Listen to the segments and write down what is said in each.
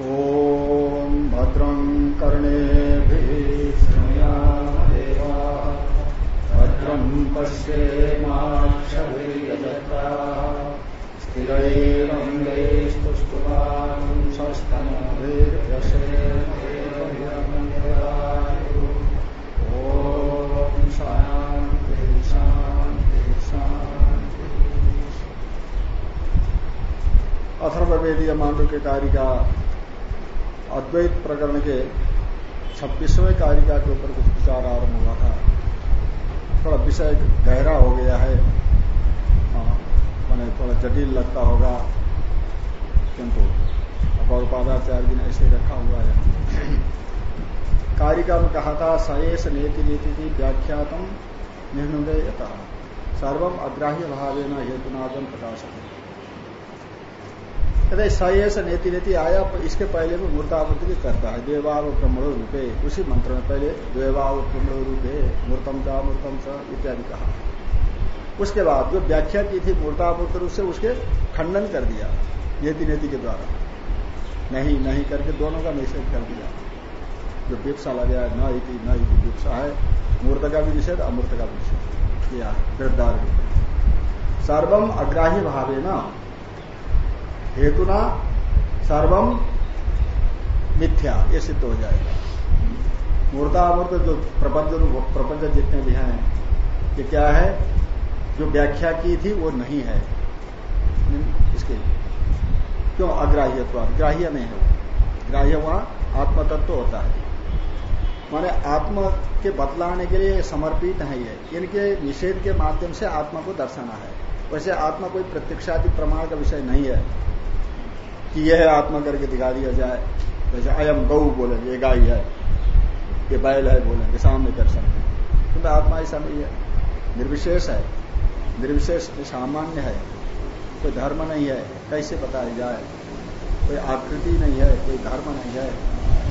ॐ भद्रं कर्णेभिः शृणुयामदेवा भद्रं पश्येमाक्षभिर्यजत्रा स्थिरैरङ्गैस्तुष्टुवान् सस्तनभिर्यशेमहिरमन्यदायु ॐ शान्तिः शान्तिः शान्तिः अथर्ववेदीय मांडू के कार्य का अद्वैत प्रकरण के छब्बीसवें कारिका के ऊपर कुछ विचार आरंभ हुआ था। थोड़ा विषय गहरा हो गया है। मैंने थोड़ा जटिल लगता होगा। किंतु गौरपादाचार्य जी ने ऐसे रखा हुआ है। कारिका में कहा था सयेष नीति नीति की व्याख्यातम निर्णय सर्वम अग्राह्य भावेन हेतुनादम प्रकाशक कहते सयेष नीति नीति आया इसके पहले में मूर्तावृत्ति भी करता है। देवाव ब्रह्मणो रूपे उसी मंत्र में पहले देवाव ब्रह्मणो रूपे मूर्तम का मूर्तम च, इत्यादि कहा। उसके बाद जो व्याख्या की थी मूर्तामूर्त रूप से, उसके खंडन कर दिया नीति नीति के द्वारा। नहीं नहीं करके दोनों का निषेध कर दिया। जो विप्सा लगा है, न इति न इति विप्सा है, मूर्त का भी निषेध, अमूर्त का भी निषेध। किया वृद्धार सर्वम अग्राही भावे न हेतुना सर्वम मिथ्या, ये सिद्ध हो जाएगा। मूर्तामूर्त जो प्रपंच प्रपंच जितने भी हैं, ये क्या है? जो व्याख्या की थी, वो नहीं है। इसके क्यों? अग्राह्य तो ग्राह्य नहीं है। वो ग्राह्य वहाँ आत्मतत्व होता है। माने आत्मा के बतलाने के लिए समर्पित है ये। इनके निषेध के माध्यम से आत्मा को दर्शाना है। वैसे आत्मा कोई प्रत्यक्षादि प्रमाण का विषय नहीं है। कि यह आत्मा करके दिखा दिया जाए। जैसे अयम गौ बोलेंगे, ये गाय है, ये बैल है बोलेंगे, सामने कर सकते क्योंकि तो आत्मा ऐसा नहीं है निर्विशेष है। निर्विशेष सामान्य है। कोई धर्म नहीं है, कैसे बताया जाए? कोई आकृति नहीं है, कोई धर्म नहीं है।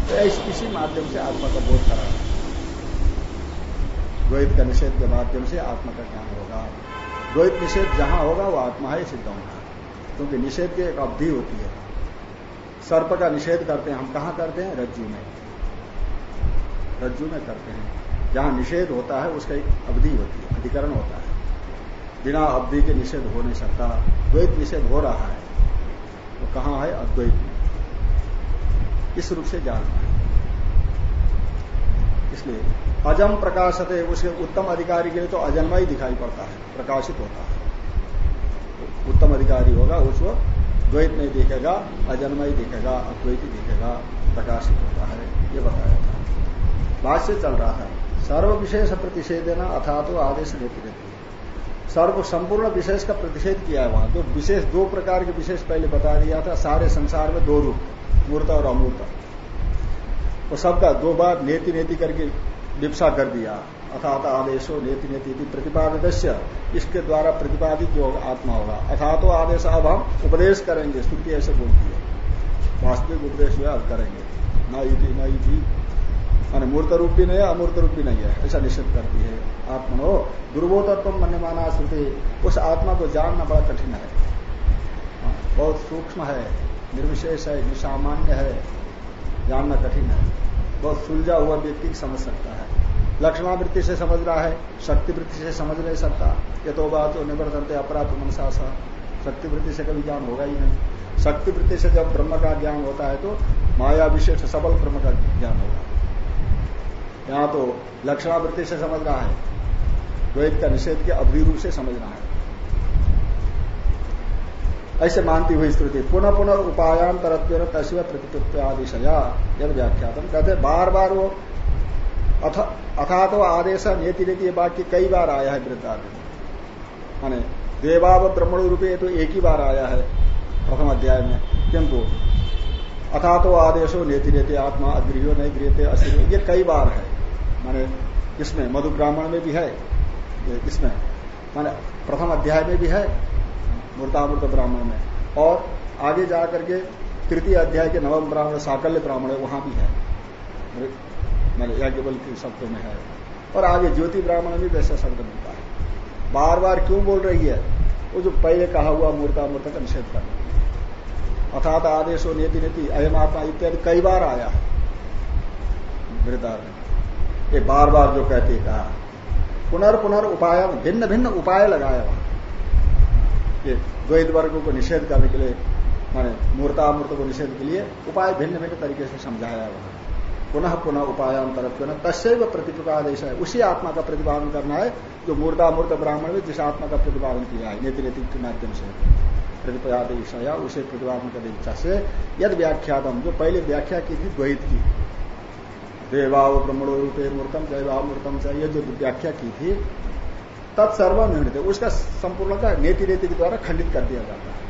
तो इसी माध्यम से आत्मा का बोध करा। द्वैत का निषेध के माध्यम से आत्मा का ज्ञान होगा। द्वैत निषेध जहाँ होगा, वो आत्मा है, सिद्ध होगा। क्योंकि निषेध की एक अवधि होती है। सर्प का निषेध करते हैं। हम कहा करते हैं? रज्जु में। रज्जु में करते हैं। जहाँ निषेध होता है, उसका एक अवधि होती है, अधिकरण होता है। बिना अवधि के निषेध हो नहीं सकता। द्वैत निषेध हो रहा है। वो तो कहा है? अद्वैत में। इस रूप से जानना है? इसलिए अजम प्रकाशत है उसके उत्तम अधिकारी के लिए तो अजन्मा ही दिखाई पड़ता है, प्रकाशित होता है। उत्तम अधिकारी होगा, उसको द्वैत नहीं दिखेगा, अजन्मा ही दिखेगा, अद्वैत ही दिखेगा, प्रकाशित होता है, ये बताया था। भाष्य चल रहा था सर्व विशेष प्रतिषेधना अथा तो आदेश रहती सर्व संपूर्ण विशेष का प्रतिषेध किया है वहाँ। तो विशेष, दो प्रकार के विशेष पहले बता दिया था, सारे संसार में दो रूप, मूर्त और अमूर्त। वो सबका दो बार नेति नेति करके विपसा कर दिया। अर्थात आदेशो नेति नेति प्रतिपादित इसके द्वारा प्रतिपादित जो आत्मा होगा। अर्थात तो आदेश अब हम उपदेश करेंगे स्तुति ऐसे बोलती है। वास्तविक उपदेश जो अब करेंगे। न युति न युति मान मूर्त रूप भी नहीं है, अमूर्त रूप भी नहीं है। ऐसा निश्चित करती है। आत्मनो, दुर्बोधत्व मन माना श्रुति। उस आत्मा को जानना बड़ा कठिन है। बहुत सूक्ष्म है, निर्विशेष है, निसामान्य है। जानना कठिन है। बहुत सुलझा हुआ व्यक्ति समझ सकता है। लक्षणावृत्ति से समझ रहा है शक्ति वृत्ति से समझ नहीं सकता ये तो बात तो निवर्तनते अपराध मनसा सा। शक्ति वृत्ति से कभी ज्ञान होगा ही नहीं। शक्ति वृत्ति से जब ब्रह्म का ज्ञान होता है तो माया विशेष सबल ब्रह्म का ज्ञान होगा। यहाँ तो लक्षणावृत्ति से समझ रहा है। द्वैत का निषेध के अवधि रूप से समझ रहा है। ऐसे मानती हुई स्तुति पुनः पुनः उपायांतरत्व तस्व प्रतिपत्तिशया यद व्याख्यातम। कहते बार बार वो अथ अथा तो आदेश नेति नेति ये वाक्य कई बार आया है वृद्धार्थ में माने देवाव ब्रह्मण रूपे तो एक ही बार आया है प्रथम अध्याय में। किंतु अथा तो आदेशो नेति नेति आत्मा अग्रियो नहीं गृहते अश्री ये कई बार है। माने इसमें मधु ब्राह्मण में भी है। इसमें। माने प्रथम अध्याय में भी है मूर्तामृत ब्राह्मण में। और आगे जाकर के तृतीय अध्याय के नवम ब्राह्मण साकल्य ब्राह्मण है वहाँ भी है। मैंने याज्ञबल के शब्द में है। और आगे ज्योति ब्राह्मण में वैसा शब्द मिलता है। बार बार क्यों बोल रही है? वो जो पहले कहा हुआ मूर्ता मूर्त का निषेध करना अर्थात आदेश हो नीति नीति, अयम आत्मा इत्यादि कई बार आया है। वृद्धार में। ये बार बार जो कहते कहा, पुनर्पुनर उपाय भिन्न भिन्न उपाय लगाया वहाँ ये द्वैत वर्ग को निषेध करने के लिए, माने मूर्तामूर्त को निषेध के लिए उपाय भिन्न भिन्न तरीके से समझाया वहाँ पुनः पुनः उपायांतर तस्व प्रतिपादेश है उसी आत्मा का प्रतिपादन करना है, जो मूर्तामूर्त ब्राह्मण में जिस आत्मा का प्रतिपादन किया है। नीति नीति के माध्यम से। प्रतिपादेश उसे प्रतिपादन करने की इच्छा से। यद व्याख्यातम, जो पहले व्याख्या की थी, द्वैत की। देवाव ब्रह्मणो रूपे मूर्तम जयवाव मूर्तम से जो व्याख्या की थी तत्सर्वनिर्णित उसका संपूर्ण का नेति नीति के द्वारा खंडित कर दिया जाता है।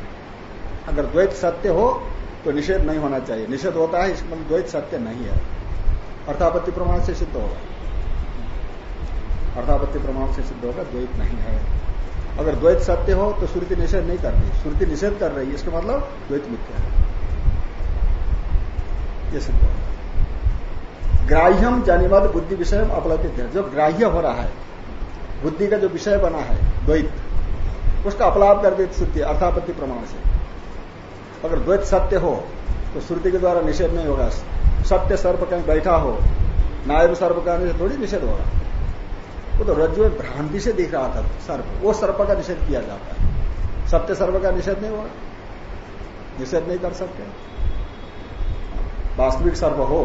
अगर द्वैत सत्य हो तो निषेध नहीं होना चाहिए। निषेध होता है, इसका मतलब द्वैत सत्य नहीं है। अर्थापत्ति प्रमाण से सिद्ध होगा। अर्थापत्ति प्रमाण से सिद्ध होगा, द्वैत नहीं है। अगर द्वैत सत्य हो तो श्रुति निषेध नहीं कर रही श्रुति निषेध कर रही है, इसका मतलब द्वैत मिथ्या है। ये सिद्ध होगा। ग्राह्यम जनिमद बुद्धि विषय अपलब्धित है जो ग्राह्य हो रहा है, बुद्धि का जो विषय बना है, द्वैत, उसका अपलाप कर देती श्रुति अर्थापत्ति प्रमाण से। अगर द्वैत सत्य हो तो श्रुति के द्वारा निषेध नहीं होगा। सत्य सर्प कहीं बैठा हो, नायब सर्प का थोड़ी निषेध होगा वो तो रज्जु में भ्रांति से दिख रहा था सर्प। वो सर्प का निषेध किया जाता है। सत्य सर्प का निषेध नहीं होगा निषेध नहीं कर सकते। वास्तविक सर्प हो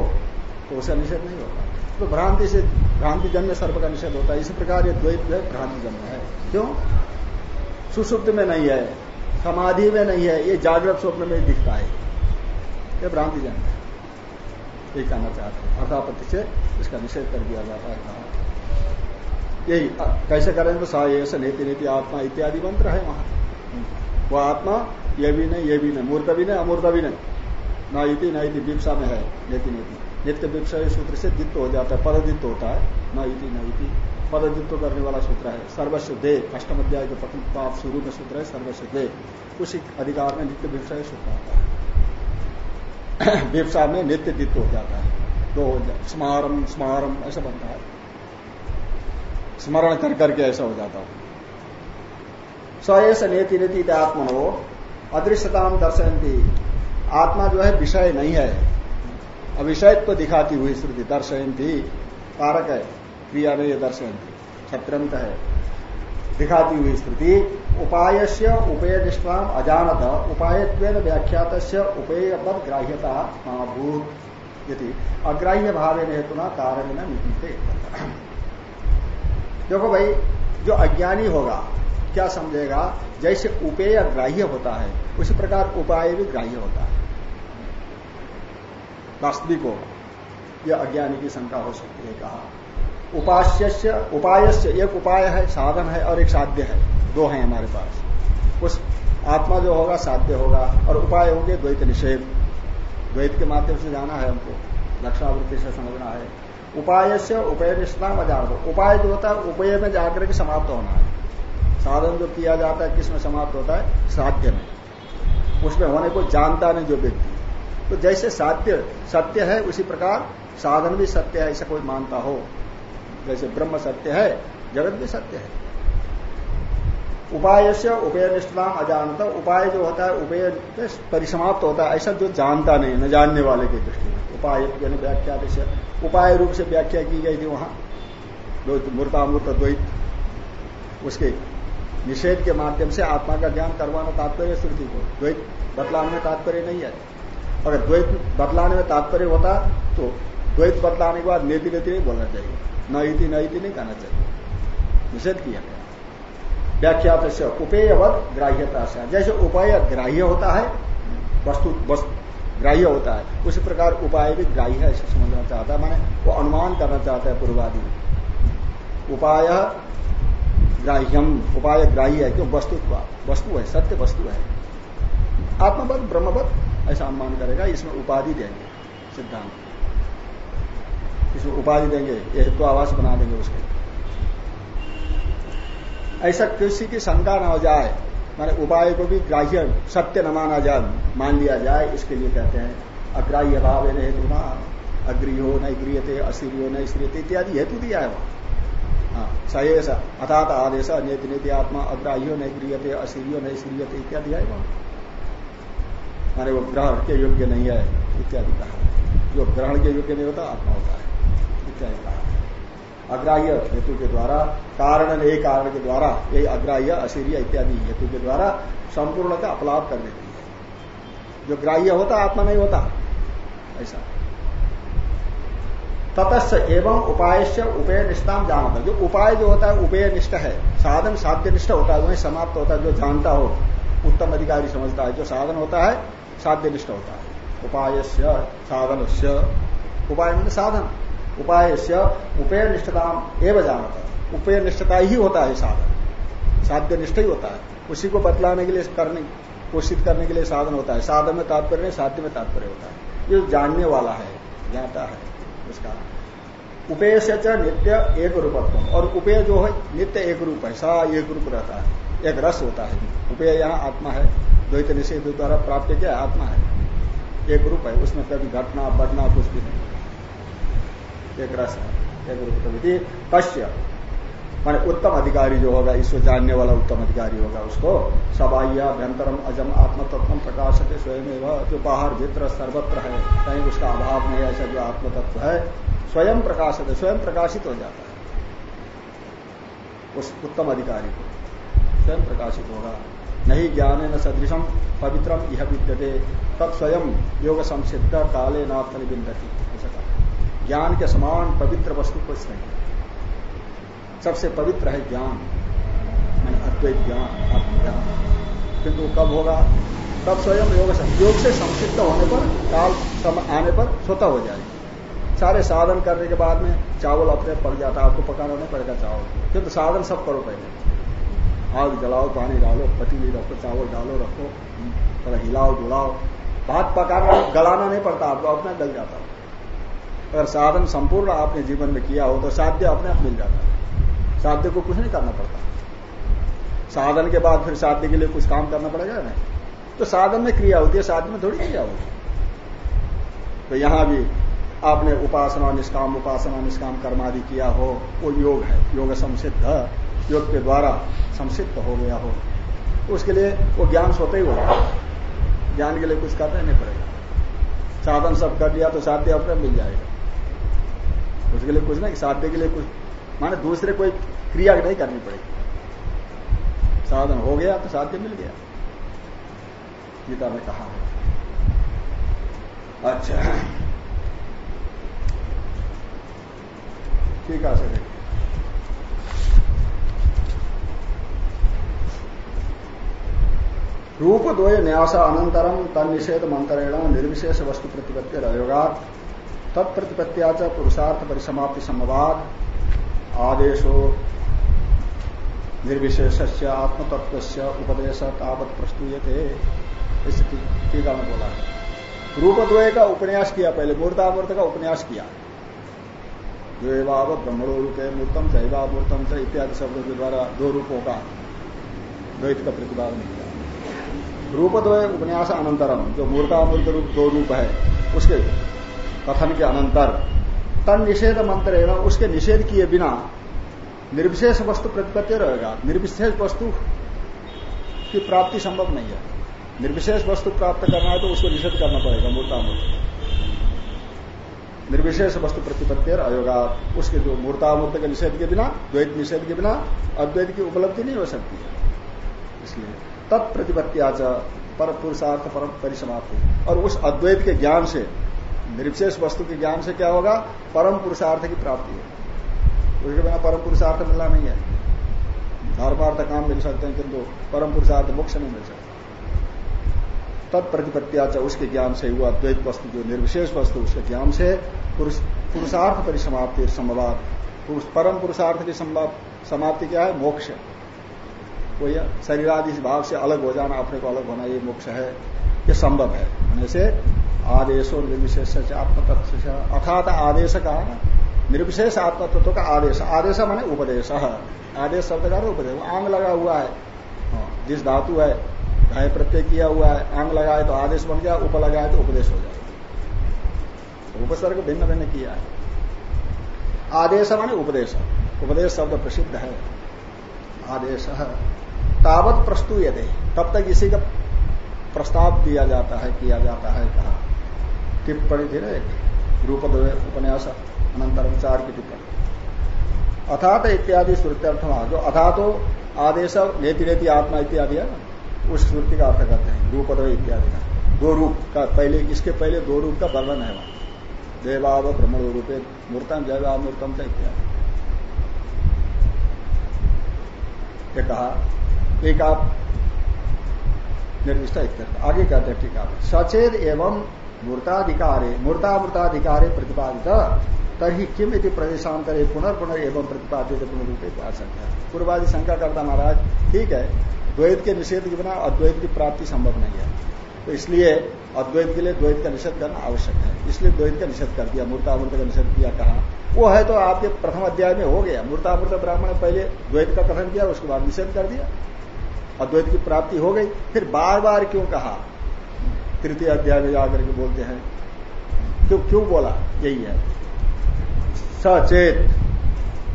तो उसे निषेध नहीं होगा तो भ्रांति से भ्रांति जन्य सर्प का निषेध होता है। इसी प्रकार ये द्वैत जो है भ्रांति जन्म है। क्यों? सुसुप्त में नहीं है, समाधि में नहीं है। ये जागृत स्वप्न में दिखता है। ये भ्रांति जन्म है। यही कहना चाहते हैं। अर्थापत्ति से इसका निषेध कर दिया जाता है। कहा यही कैसे करेंगे तो सा नीति नीति आत्मा इत्यादि मंत्र है वहाँ। वो आत्मा, ये भी नहीं, ये भी नहीं, मूर्त भी नहीं, अमूर्त भी नहीं। न इति न इति विपसा में है, नीति नीति। नित्य विपसा सूत्र से दित्व हो जाता है पददित्व होता है। न इति न इति। पददित्व करने वाला सूत्र है सर्वस्व दे। अष्टम अध्याय के प्रथम पाप शुरू में सूत्र है सर्वस्व दे। उसी अधिकार में नित्य विपसा सूत्र आता है। व्यवसाय में नित्य दित्व हो जाता है। हो जाए स्मारम स्मारम ऐसा बनता है। स्मरण कर, करके ऐसा हो जाता है। स नेति नीति आत्मनो अदृश्यता दर्शयती आत्मा जो है विषय नहीं है। अविषयत्व तो दिखाती हुई श्रुति दर्शयती कारक है, क्रिया में ये दर्शयती छत्रंत है, दिखाती हुई स्थिति उपाय से उपेय निष्ठा अजानत। उपाय व्याख्यात उपेय पद ग्राह्यता महाभूत यदि अग्राह्य भाव हेतुना कारण न निपीते देखो भाई, जो अज्ञानी होगा, क्या समझेगा? जैसे उपेय ग्राह्य होता है, उसी प्रकार उपाय भी ग्राह्य होता है। वास्तविक होगा यह अज्ञानी की शंका हो सकती है, कहा। उपास्य उपाय एक उपाय है, साधन है और एक साध्य है। दो हैं हमारे पास। उस आत्मा जो होगा, साध्य होगा और उपाय होंगे द्वैत निषेध। द्वैत के माध्यम से जाना है हमको। लक्षणावृत्ति से समझना है। उपाय से उपय निष्ठाम अजान उपाय जो होता है, उपय में जाकर के समाप्त होना है। साधन जो किया जाता है किसमें समाप्त होता है? साध्य में। उसमें होने को जानता नहीं जो व्यक्ति। तो जैसे साध्य, सत्य है, उसी प्रकार साधन भी सत्य है, ऐसा कोई मानता हो। जैसे ब्रह्म सत्य है, जगत भी सत्य है। उपाय से उपेय निष्ठा अजानता, उपाय जो होता है, उपेय परिसमाप्त होता है। ऐसा जो जानता नहीं, न जानने वाले की दृष्टि में। उपाय व्याख्या उपाय रूप से व्याख्या की गई थी वहाँ। मूर्तामूर्त द्वैत, उसके निषेध के माध्यम से आत्मा का ज्ञान करवाना तात्पर्य श्रुति को द्वैत बतलाने में तात्पर्य नहीं है। अगर द्वैत बतलाने में तात्पर्य होता तो द्वैत बतलाने के बाद नेति नेति नहीं बोलना चाहिए। न इति न इति नहीं कहना चाहिए। निषेध किया। गया व्याख्यात से उपेयवत ग्राह्यता से जैसे उपाय ग्राह्य होता है, वस्तु ग्राह्य होता है, उसी प्रकार उपाय भी ग्राह्य है ऐसे समझना चाहता है। माने वो अनुमान करना चाहता है पूर्वादि। उपाय ग्राह्यम, उपाय ग्राह्य है क्यों? वस्तु वस्तु है, सत्य वस्तु है। आत्मवत, ब्रह्मवत, ऐसा अनुमान करेगा, इसमें उपाधि देंगे, सिद्धांत। इसमें उपाधि देंगे, ये तो आवास बना देंगे उसके। ऐसा किसी की शंका न हो जाए, माने उपाय को भी ग्राह्य, सत्य न माना जाए मान लिया जाए, इसके लिए कहते हैं, अग्राह्य भाव है हेतु ना अग्रियो न गृहते असिरियो न स्त्रियते इत्यादि हेतु दिया है वहाँ हाँ सहेस अर्थात आदेश नीति नीति आत्मा, अग्राह्यो न गृहते असिरियो न स्त्रियते इत्यादि है वहाँ माने वो ग्रहण के योग्य नहीं है, इत्यादि कहा। जो ग्रहण के योग्य नहीं होता, आत्मा होता है, इत्यादि कहा। अग्राह्य हेतु के द्वारा, कारण एक कारण के द्वारा, यही अग्राह्य, अशीर्य इत्यादि हेतु के द्वारा संपूर्ण का अपलाप कर देती है। जो ग्राह्य होता, आत्मा नहीं होता। ऐसा। ततस् एवं उपाय से उपेय निष्ठाम जानता। जो उपाय जो होता है उपेय निष्ठ है। साधन साध्य निष्ठ होता है, वही समाप्त होता है। जो जानता हो, उत्तम अधिकारी समझता है। जो साधन होता है साध्य निष्ठ होता है। उपाय से साधन से उपाय साधन। उपाय से उपेय निष्ठता एवं जानता उपेय निष्ठता ही होता है साधन। साध्य निष्ठ ही होता है। उसी को बतलाने के लिए करने, कोशिश करने के लिए साधन होता है। साधन में तात्पर्य, साध्य में तात्पर्य होता है। ये जानने वाला है जानता है, उसका। उपेय से नित्य एक रूपत्व और उपेय जो है, नित्य एक रूप है, सा एक रूप रहता है। एक रस होता है। उपेय यहाँ आत्मा है। द्वैत निषेध द्वारा प्राप्त क्या, आत्मा है। एक रूप है, उसमें कभी घटना, बढ़ना कुछ भी नहीं। एक रस है एक रूप कश्य माने उत्तम अधिकारी जो होगा, ईश्वर जानने वाला उत्तम अधिकारी होगा, उसको सबाइया अभ्यंतरम अजम आत्म तत्व प्रकाशते स्वयं जो बाहर भीतर सर्वत्र है, कहीं उसका अभाव नहीं, ऐसा जो आत्म तत्व है, स्वयं प्रकाशित स्वयं प्रकाशित हो जाता है। उस उत्तम अधिकारी को स्वयं प्रकाशित होगा। नहीं ज्ञान न सदृशम पवित्रम यह विद्यते। तब स्वयं योग संसिद्ध काले नाथ बिंदती ऐसा कहा ज्ञान के समान पवित्र वस्तु कुछ नहीं। सबसे पवित्र है ज्ञान। मैंने अद्वैत ज्ञान आत्मज्ञान किंतु कब होगा? तब स्वयं योग योग से संसिद्ध होने पर, काल समय आने पर स्वतः हो जाएगी। सारे साधन करने के बाद में चावल अपने पक जाता है, आपको पकाना नहीं पड़ेगा चावल। किंतु तो साधन सब करो पहले। आग जलाओ, पानी डालो, पतीली रखो, चावल डालो, रखो, थोड़ा हिलाओ डुलाओ भात पकाना, गलाना नहीं पड़ता, आपको अपना गल जाता अगर साधन संपूर्ण आपने जीवन में किया हो तो साध्य अपने आप मिल जाता है। साध्य को कुछ नहीं करना पड़ता। साधन के बाद फिर साध्य के लिए कुछ काम करना पड़ेगा ना तो साधन में क्रिया होती है साध्य में थोड़ी क्रिया होती तो यहाँ भी आपने उपासना, निष्काम उपासना, निष्काम कर्मादि किया हो, वो योग है। योग संसिद्ध। योग के द्वारा संसिद्ध हो गया हो। उसके लिए वो ज्ञान सोते ही होगा ज्ञान के लिए कुछ करना नहीं पड़ेगा। साधन सब कर लिया तो साध्य अपने मिल जाएगा। उसके लिए कुछ नहीं साध्य के लिए कुछ। माने दूसरे कोई क्रिया नहीं करनी पड़ेगी। साधन हो गया तो साध्य मिल गया। गीता में कहा। अच्छा। ठीक है सर रूप द्वय न्यास अनंतरम तन निषेध मंत्रेण निर्विशेष वस्तु प्रतिपत्ति रहगा तत्प्रतिपत्तिया पुरुषार्थ परिसमाप्ति समवाद आदेशो निर्विशेष आत्मतत्व उपदेश तावत प्रस्तुयते। इस टीका में बोला रूपद्वय का उपन्यास किया, पहले मूर्तामूर्त का उपन्यास किया। द्वेवाव ब्रह्मणो रूप है मूर्तम मूर्तम च इत्यादि शब्दों के द्वारा दो रूपों का द्वैत का प्रतिपादन किया। रूपद्वय उपन्यास अनंतरम, जो मूर्तामूर्त रूप दो रूप है, उसके कथन के अनंतर, तन निषेध मंत्र है ना उसके निषेध किए बिना निर्विशेष वस्तु प्रतिपत्ति रहेगा। निर्विशेष वस्तु की प्राप्ति संभव नहीं है। निर्विशेष वस्तु प्राप्त करना है तो उसको निषेध करना पड़ेगा मूर्तामूर्त। निर्विशेष वस्तु प्रतिपत्ति अयोगा उसके जो मूर्तामूर्त के निषेध के बिना, द्वैत निषेध के बिना अद्वैत की उपलब्धि नहीं हो सकती है। इसलिए तत्प्रतिपत्तिया पर पुरुषार्थ परम परिसमाप्ति और उस अद्वैत के ज्ञान से निर्विशेष वस्तु के ज्ञान से क्या होगा? परम पुरुषार्थ की प्राप्ति है उसके बिना परम पुरुषार्थ मिलना नहीं है। धर्मार्थ काम मिल सकते हैं, किंतु परम पुरुषार्थ मोक्ष नहीं मिल सकता। तत्प्रतिपत्तिया उसके ज्ञान से हुआ द्वैत वस्तु, जो निर्विशेष वस्तु, उसके ज्ञान से पुरुषार्थ परिसमाप्ति संभवात परम पुरुषार्थ की समाप्ति क्या है? मोक्ष। कोई शरीरादि भाव से अलग हो जाना, अपने को अलग होना, ये मोक्ष है, ये संभव है। से आदेशो निर्विशेष आत्मतत्व अर्थात आदेश का निर्विशेष आत्मतत्व का आदेश। आदेश माने उपदेश। आदेश शब्द का उपदेश आंग लगा हुआ है। हाँ, जिस धातु है गाय प्रत्यय किया हुआ है आंग लगाए तो आदेश बन गया उप लगाए तो उपदेश हो जाए उपसर्ग भिन्न भिन्न किया है। आदेश माने उपदेश। उपदेश शब्द प्रसिद्ध है। आदेश। तावत प्रस्तुत तब तक इसी का प्रस्ताव दिया जाता है किया जाता है कहा। टिप्पणी थी ना एक रूप उपन्यास, अनंतर चार की टिप्पणी। अथात इत्यादि श्रुत्यर्थ जो अथा तो आदेश, नेति नेति आत्मा इत्यादि है ना, उस श्रुति का अर्थ करते हैं रूपद इत्यादि का। दो रूप का, पहले, इसके पहले दो रूप का वर्णन है वहाँ। देवाव, ब्रह्मण रूपे मूर्तम जैवा मूर्तम से इत्यादि। ये कहा, एक आप निर्दिष्ट आगे कहते हैं, ठीक है सचेत एवं मूर्ताधिकारे मूर्तामृताधिकारे प्रतिपादित। तभी किम यदि प्रदेशांतर पुनर्पुनर एवं प्रतिपादित पुनरूपे है पूर्वादि शंका करता महाराज, ठीक है, द्वैत के निषेध के बिना अद्वैत की प्राप्ति संभव नहीं है। तो इसलिए अद्वैत के लिए द्वैत का निषेध करना आवश्यक है। इसलिए द्वैत का निषेध कर दिया, मूर्तामूर्त का निषेध किया, कहा। वो है तो आपके प्रथम अध्याय में हो गया। मूर्तामूर्त ब्राह्मण ने पहले द्वैत का कथन किया, उसके बाद निषेध कर दिया। अद्वैत की प्राप्ति हो गई, फिर बार बार क्यों कहा? तृतीय अध्याय में जाकर के बोलते हैं। क्यों क्यों बोला? यही है। सचेत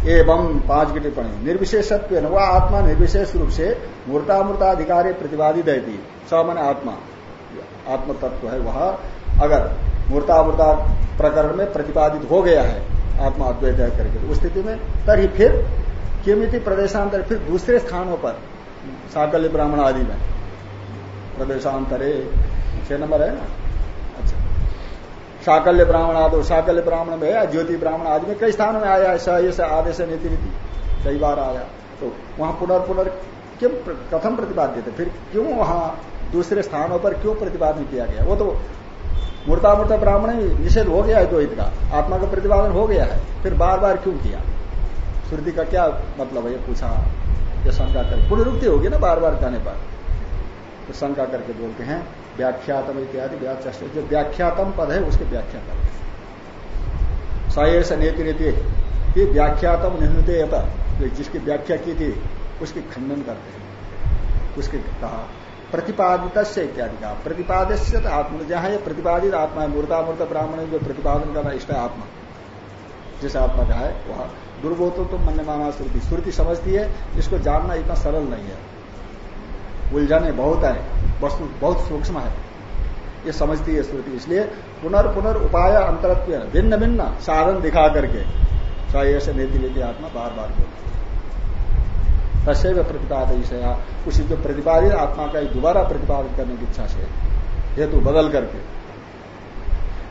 एवं पाँच की टिप्पणी। निर्विशेषत्व वह आत्मा निर्विशेष रूप से मूर्तामूर्ताधिकारी प्रतिवादी देती स मन आत्मा। आत्म तत्व है वह। अगर मूर्तामूर्ता प्रकरण में प्रतिपादित हो गया है, आत्मा अद्वैत करके, उस स्थिति में, तभी फिर किमिति प्रदेशांतर, फिर दूसरे स्थानों पर साकल्य ब्राह्मण आदि में, प्रदेशांतरे छह नंबर है ना? अच्छा। साकल्य ब्राह्मण आदो साकल्य ब्राह्मण में है, ज्योति ब्राह्मण आदि में कई स्थानों में आया है स आदेश नीति नीति कई बार आया। तो वहाँ पुनर्पुनर क्यों कथम प्रतिपाद्य थे फिर क्यों वहाँ दूसरे स्थानों पर क्यों प्रतिपादन किया गया? वो तो मूर्तामूर्ता ब्राह्मण ही निषेध हो गया है द्वैत का। आत्मा का प्रतिपादन हो गया है। फिर बार बार क्यों किया? श्रुति का क्या मतलब है? ये पूछा। ये शंका कर पुनरुक्ति होगी ना बार बार कहने पर। तो शंका करके बोलते हैं व्याख्यातम इत्यादि व्याख्या जो व्याख्यातम पद है, उसके व्याख्या करते हैं नीति नीति ये व्याख्यातम निहते जो जिसकी व्याख्या की थी, उसकी खंडन करते हैं। उसके कहा प्रतिपादित से इत्यादि कहा। प्रतिपादित आत्मा जहाँ ये प्रतिपादित आत्मा है। मूर्ता मूर्त ब्राह्मण जो प्रतिपादन करना इष्ट आत्मा। जिस आत्मा का है, वह दुर्बोधो तो मन माना श्रुति। श्रुति समझती है, इसको जानना इतना सरल नहीं है। उलझने बहुत है वस्तु बहुत सूक्ष्म है। ये समझती है श्रुति। इसलिए पुनर्पुनर उपाय अंतरत्व, भिन्न भिन्न साधन दिखा करके सही से नीति नीति आत्मा बार बार बोलती तस्व प्रतिपादित उसी जो प्रतिपादित आत्मा का दोबारा प्रतिपादित करने की इच्छा से हेतु बदल करके।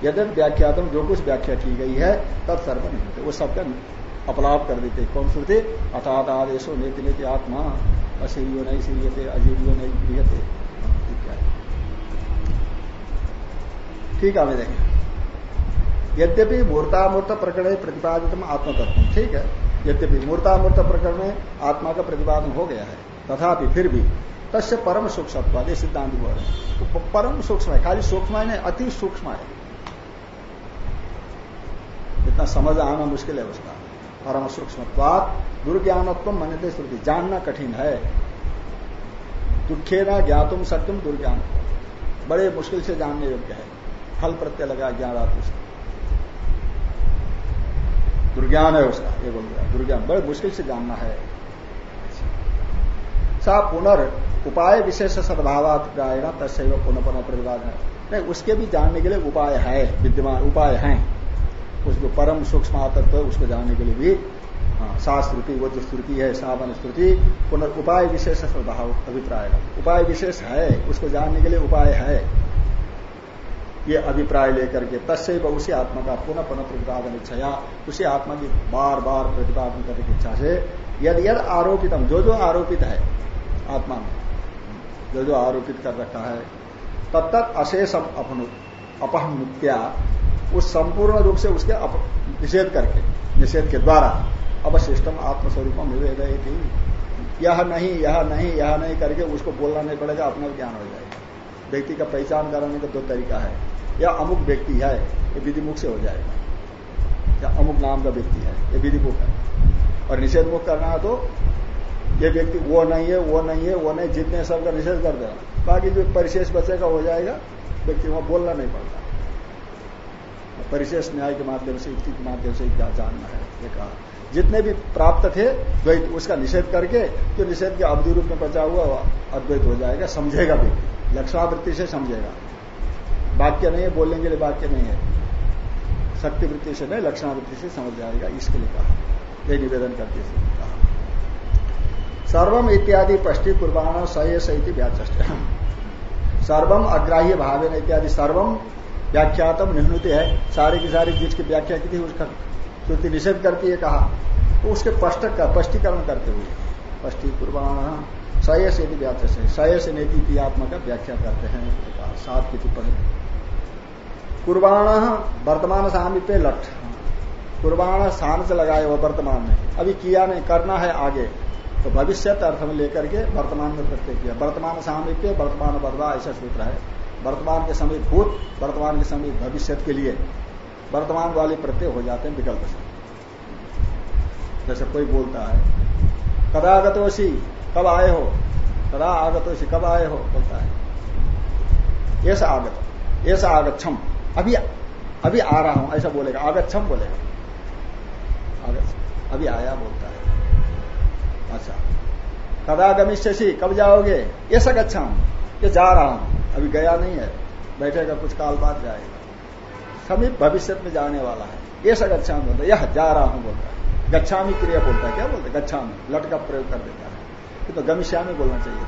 यदि व्याख्यातम जो कुछ व्याख्या की गई है, तब सर्व नहीं होते वो सबका अपलाप कर देते कौन सुनते अर्थात आदेशो नीति नीति आत्मा। असीरियो नहीं सीरियते अजीरियो नहीं गृहते ठीक है देखें यद्यपि मूर्तामूर्त प्रकरण प्रतिपादित आत्मतत्व ठीक है? यद्यपि मूर्तामूर्त प्रकरण में आत्मा का प्रतिपादन हो गया है, तथापि फिर भी तस्य परम सूक्ष्म ये सिद्धांत बोल रहे हैं। तो परम सूक्ष्म है, खाली सूक्ष्म है अति सूक्ष्म है। इतना समझ आना मुश्किल है उसका। परम सूक्ष्म दुर्ज्ञानत्व मनते श्रुति जानना कठिन है। दुखे न ज्ञातुम सत्यम दुर्ज्ञान। बड़े मुश्किल से जानने योग्य है। फल प्रत्यय लगा ज्ञान दुर्ज्ञान है उसका, ये बोल रहा दुर्ज्ञान, बड़े मुश्किल से जानना है। सा पुनर् उपाय विशेष सद्भावात गायना तस्व पुनः पुनः प्रतिपादन। नहीं, उसके भी जानने के लिए उपाय है, विद्यमान उपाय है। उसको परम सूक्ष्म तत्व उसको जानने के लिए भी हाँ सा श्रुति वो जो श्रुति है सावन श्रुति पुनर् उपाय विशेष स्वभाव, अभिप्राय। उपाय विशेष है, उसको जानने के लिए उपाय है। ये अभिप्राय लेकर के तस्व उसी आत्मा का पुनः पुनः प्रतिपादन इच्छा या उसी आत्मा की बार बार प्रतिपादन करने की इच्छा से, यदि यद यद आरोपितम, जो जो आरोपित है, आत्मा में, जो जो आरोपित कर रखा है तब तक अशेषम अपहमुत्या उस संपूर्ण रूप से उसके निषेध करके, निषेध के द्वारा। अवशिष्टम आत्मस्वरूप मिले गए थी यह नहीं यह नहीं यह नहीं करके उसको बोलना नहीं पड़ेगा, अपना ज्ञान हो जाएगा। व्यक्ति का पहचान कराने का दो तरीका है। या अमुक व्यक्ति है, ये विधि मुख से हो जाएगा। या अमुक नाम का व्यक्ति है, ये विधि मुख है। और निषेध मुख करना है तो ये व्यक्ति वो नहीं है, वो नहीं है, वो नहीं, जितने सबका निषेध कर देना। बाकी जो परिशेष बचेगा, हो जाएगा। व्यक्ति वहाँ बोलना नहीं पड़ता। परिशेष न्याय के माध्यम से युक्ति के माध्यम से जानना है, ये कहा। जितने भी प्राप्त थे, द्वैत, उसका निषेध करके जो निषेध के अवधि रूप में बचा हुआ अद्वैत हो जाएगा, समझेगा भी। लक्षणावृत्ति से समझेगा। वाक्य नहीं है, बोलने के लिए वाक्य नहीं है। शक्ति वृत्ति से नहीं लक्षणावृत्ति से समझ जाएगा, इसके लिए कहा। ये निवेदन करते कहा। सर्वम इत्यादि पष्टि कुर्बाना सय सहित व्याचष्ट। सर्वम अग्राह्य भावे इत्यादि सर्वम व्याख्यातम निहनुति है। सारी की सारी जिसकी व्याख्या की थी, उसका श्रुति निषेध करती है, कहा। तो उसके स्पष्टीकरण करते हुए स्पष्टी कुर्बान सय से व्याचष्ट सय से नीति आत्मा का व्याख्या करते हैं। सात की टिप्पणी। कुर्बान वर्तमान सामीप्य लठ। कुर्बान स्थान से लगाए वो वर्तमान में। अभी किया नहीं, करना है आगे। तो भविष्य अर्थ में लेकर के वर्तमान में प्रत्यय किया। वर्तमान सामीप्य, वर्तमान बदवा ऐसा सूत्र है। वर्तमान के समय भूत, वर्तमान के समय भविष्य के लिए वर्तमान वाले प्रत्यय हो जाते हैं विकल्प से। जैसे कोई बोलता है कदा आगतोषी? कब आए हो? कदा आगतोषी? कब आए हो? बोलता है ऐसा आगत ऐसा आगच्छम, अभी अभी आ रहा हूँ। ऐसा बोलेगा, आगच्छम बोलेगा। अभी आया बोलता है। अच्छा कदा गमिष्यसी? कब जाओगे? ये सगच्छाम ये जा रहा हूँ। अभी गया नहीं है, बैठेगा कुछ काल बाद जाएगा। समीप भविष्य में जाने वाला है। ये सगच्छाम बोलता है, यह जा रहा हूँ बोलता है। गच्छामी क्रिया बोलता है, क्या बोलते गच्छामी लट का प्रयोग कर देता है। तो गमिष्यामी बोलना चाहिए।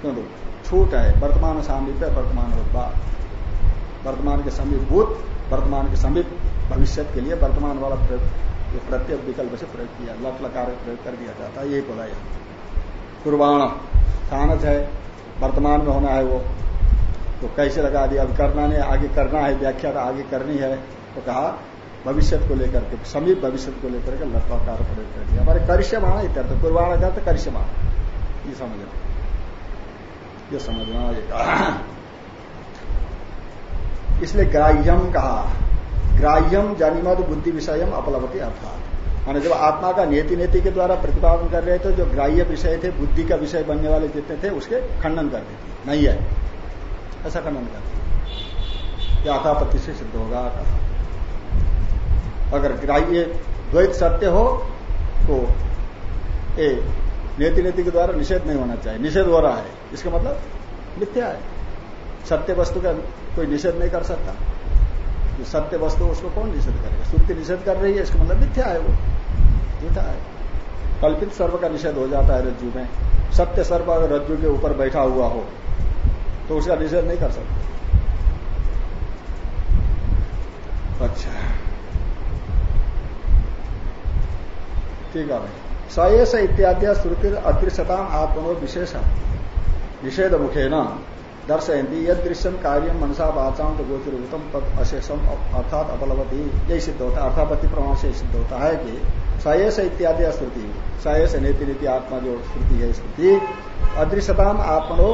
क्यों तो छूट है, वर्तमान सामीप्य वर्तमान वर्तमान के समीप भूत, वर्तमान के समीप भविष्य के लिए वर्तमान वाला प्रयोग प्रत्येक विकल्प से प्रयोग किया लट लकार प्रयोग कर दिया जाता है, यही बोला यह। कुर्बाण स्थानच है वर्तमान में होना है वो। तो कैसे लगा दिया अब करना नहीं, आगे करना है, व्याख्या तो आगे करनी है। तो कहा, भविष्य को लेकर के, समीप भविष्य को लेकर के लटकार प्रयोग कर दिया। हमारे करिष्यमाण इत्यर्थ कुर्बाण का तो करिष्यमाण ये समझना ये समझना ये कहा। इसलिए ग्राह्यम कहा। ग्राह्यम जनिमद बुद्धि विषय अपलवती अर्थात। माने जब आत्मा का नेति नेति के द्वारा प्रतिपादन कर रहे थे, जो ग्राह्य विषय थे, बुद्धि का विषय बनने वाले जितने थे, उसके खंडन कर देते नहीं है। ऐसा खंडन करते अथापत्ति से सिद्ध होगा अगर ग्राह्य द्वैत सत्य हो तो ए नेति नेति के द्वारा निषेध नहीं होना चाहिए। निषेध हो रहा है। इसका मतलब मिथ्या है। सत्य वस्तु का कोई निषेध नहीं कर सकता। जो सत्य वस्तु उसको कौन निषेध करेगा? श्रुति निषेध कर रही है, इसका मतलब मिथ्या है वो। झूठा है कल्पित सर्व का निषेध हो जाता है रज्जु में। सत्य सर्व अगर रज्जु के ऊपर बैठा हुआ हो तो उसका निषेध नहीं कर सकते। अच्छा। ठीक है भाई। सयस इत्यादि श्रुति अदृश्यता आत्मनो विशेष। निषेध मुखे न दर्शयती यद दृश्यम कार्य मनसा वाचाम तो गोचरभूतम तद अशेषम अर्थात अपलवती। यही सिद्ध होता है अर्थापत्ति प्रमाण से सिद्ध होता है कि सयस इत्यादि श्रुति सयस नीति नीति आत्मा जो श्रुति है स्मृति अदृश्यताम आत्मनो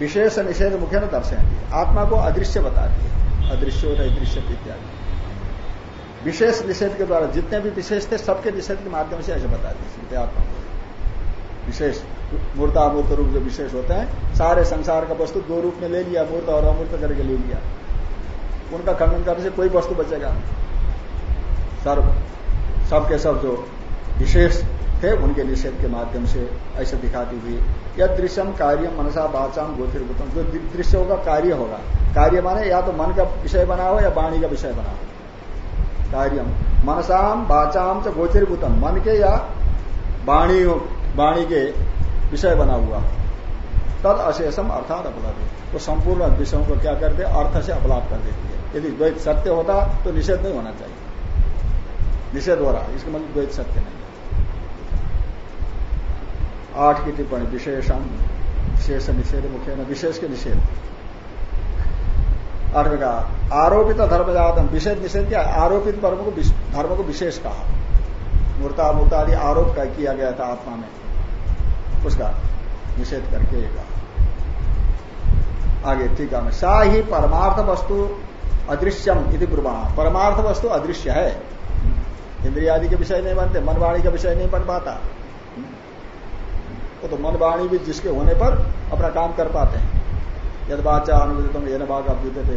विशेष निषेध मुख्य न दर्शयती आत्मा को अदृश्य बताती है। अदृश्य और अदृश्य इत्यादि। विशेष निषेध के द्वारा जितने भी विशेष थे, सबके निषेध के माध्यम से ऐसे बताती है आत्मा को। विशेष मूर्तामूर्त रूप जो विशेष होते हैं, सारे संसार का वस्तु दो रूप में ले लिया, मूर्त और अमूर्त करके ले लिया। उनका खंडन करने से कोई वस्तु बचेगा। सर्व, सबके सब जो विशेष थे, उनके निषेध के माध्यम से ऐसे दिखाती हुई यह दृश्यम कार्य मनसा बाचाम गोचरभूतम जो दृश्य होगा, कार्य होगा। कार्य माने या तो मन का विषय बना हो या वाणी का विषय बना हो। कार्यम मनसाम बाचाम च गोचरीभूतम मन के या वाणी वाणी के विषय बना हुआ। तद अशेषम अर्थात अपलाप तो संपूर्ण विषयों को क्या करते अर्थ से अपलाप कर देती है। यदि द्वैत सत्य होता तो निषेध नहीं होना चाहिए। निषेध हो रहा, इसका मतलब द्वैत सत्य नहीं आठ की टिप्पणी, विशेषम, विशेष निषेध मुख्य न विशेष के निषेध। आठ का आरोपित धर्म जातम विशेष निषेध क्या आरोपित धर्म को धर्म को विशेष कहा। मूर्ता मूर्ता आदि आरोप किया गया था आत्मा में। उसका निषेध करके आगे ठीक है सा ही परमार्थ वस्तु अदृश्यम यदि ब्रुवाण परमार्थ वस्तु अदृश्य है। इंद्रियादि के विषय नहीं बनते, मनवाणी का विषय नहीं बन पाता। वो तो मनवाणी भी जिसके होने पर अपना काम कर पाते हैं। यद बाचा अनुदितम ये अभ्युत थे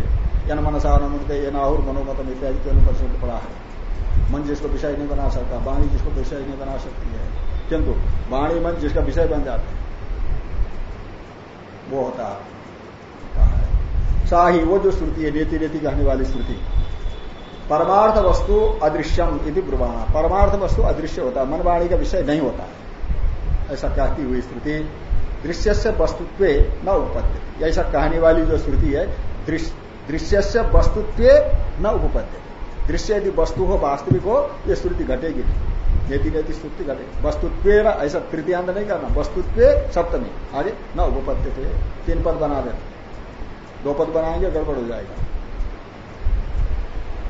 यन मनसा अनुमत ये नाहुर मनोमतम इत्यादि के अनुपर पड़ा है। मन जिसको विषय नहीं बना सकता, वाणी जिसको विषय नहीं बना सकती है। किंतु वाणी मन जिसका विषय बन जाते हैं, वो होता है। शाही वो जो श्रुति है नेति नेति कहने वाली श्रुति। परमार्थ वस्तु अदृश्यम यदि ब्रुवाणा। परमार्थ वस्तु अदृश्य होता है मनवाणी का विषय नहीं होता है। ऐसा कहती हुई श्रुति दृश्य से वस्तुत्व न उपपत्ति ऐसा कहने वाली जो श्रुति है, दृश्य से वस्तुत्व न उपपत्ति दृश्य यदि वस्तु हो वास्तविक हो ये श्रुति घटेगी। नहीं नेति श्रुति घटेगी वस्तुत्व ऐसा तृतीयांत नहीं करना। वस्तुत्व सप्तमी। आगे, न उपपत्ति थे तीन पद बना देते। दो पद बनाएँगे, गड़बड़ हो जाएगा।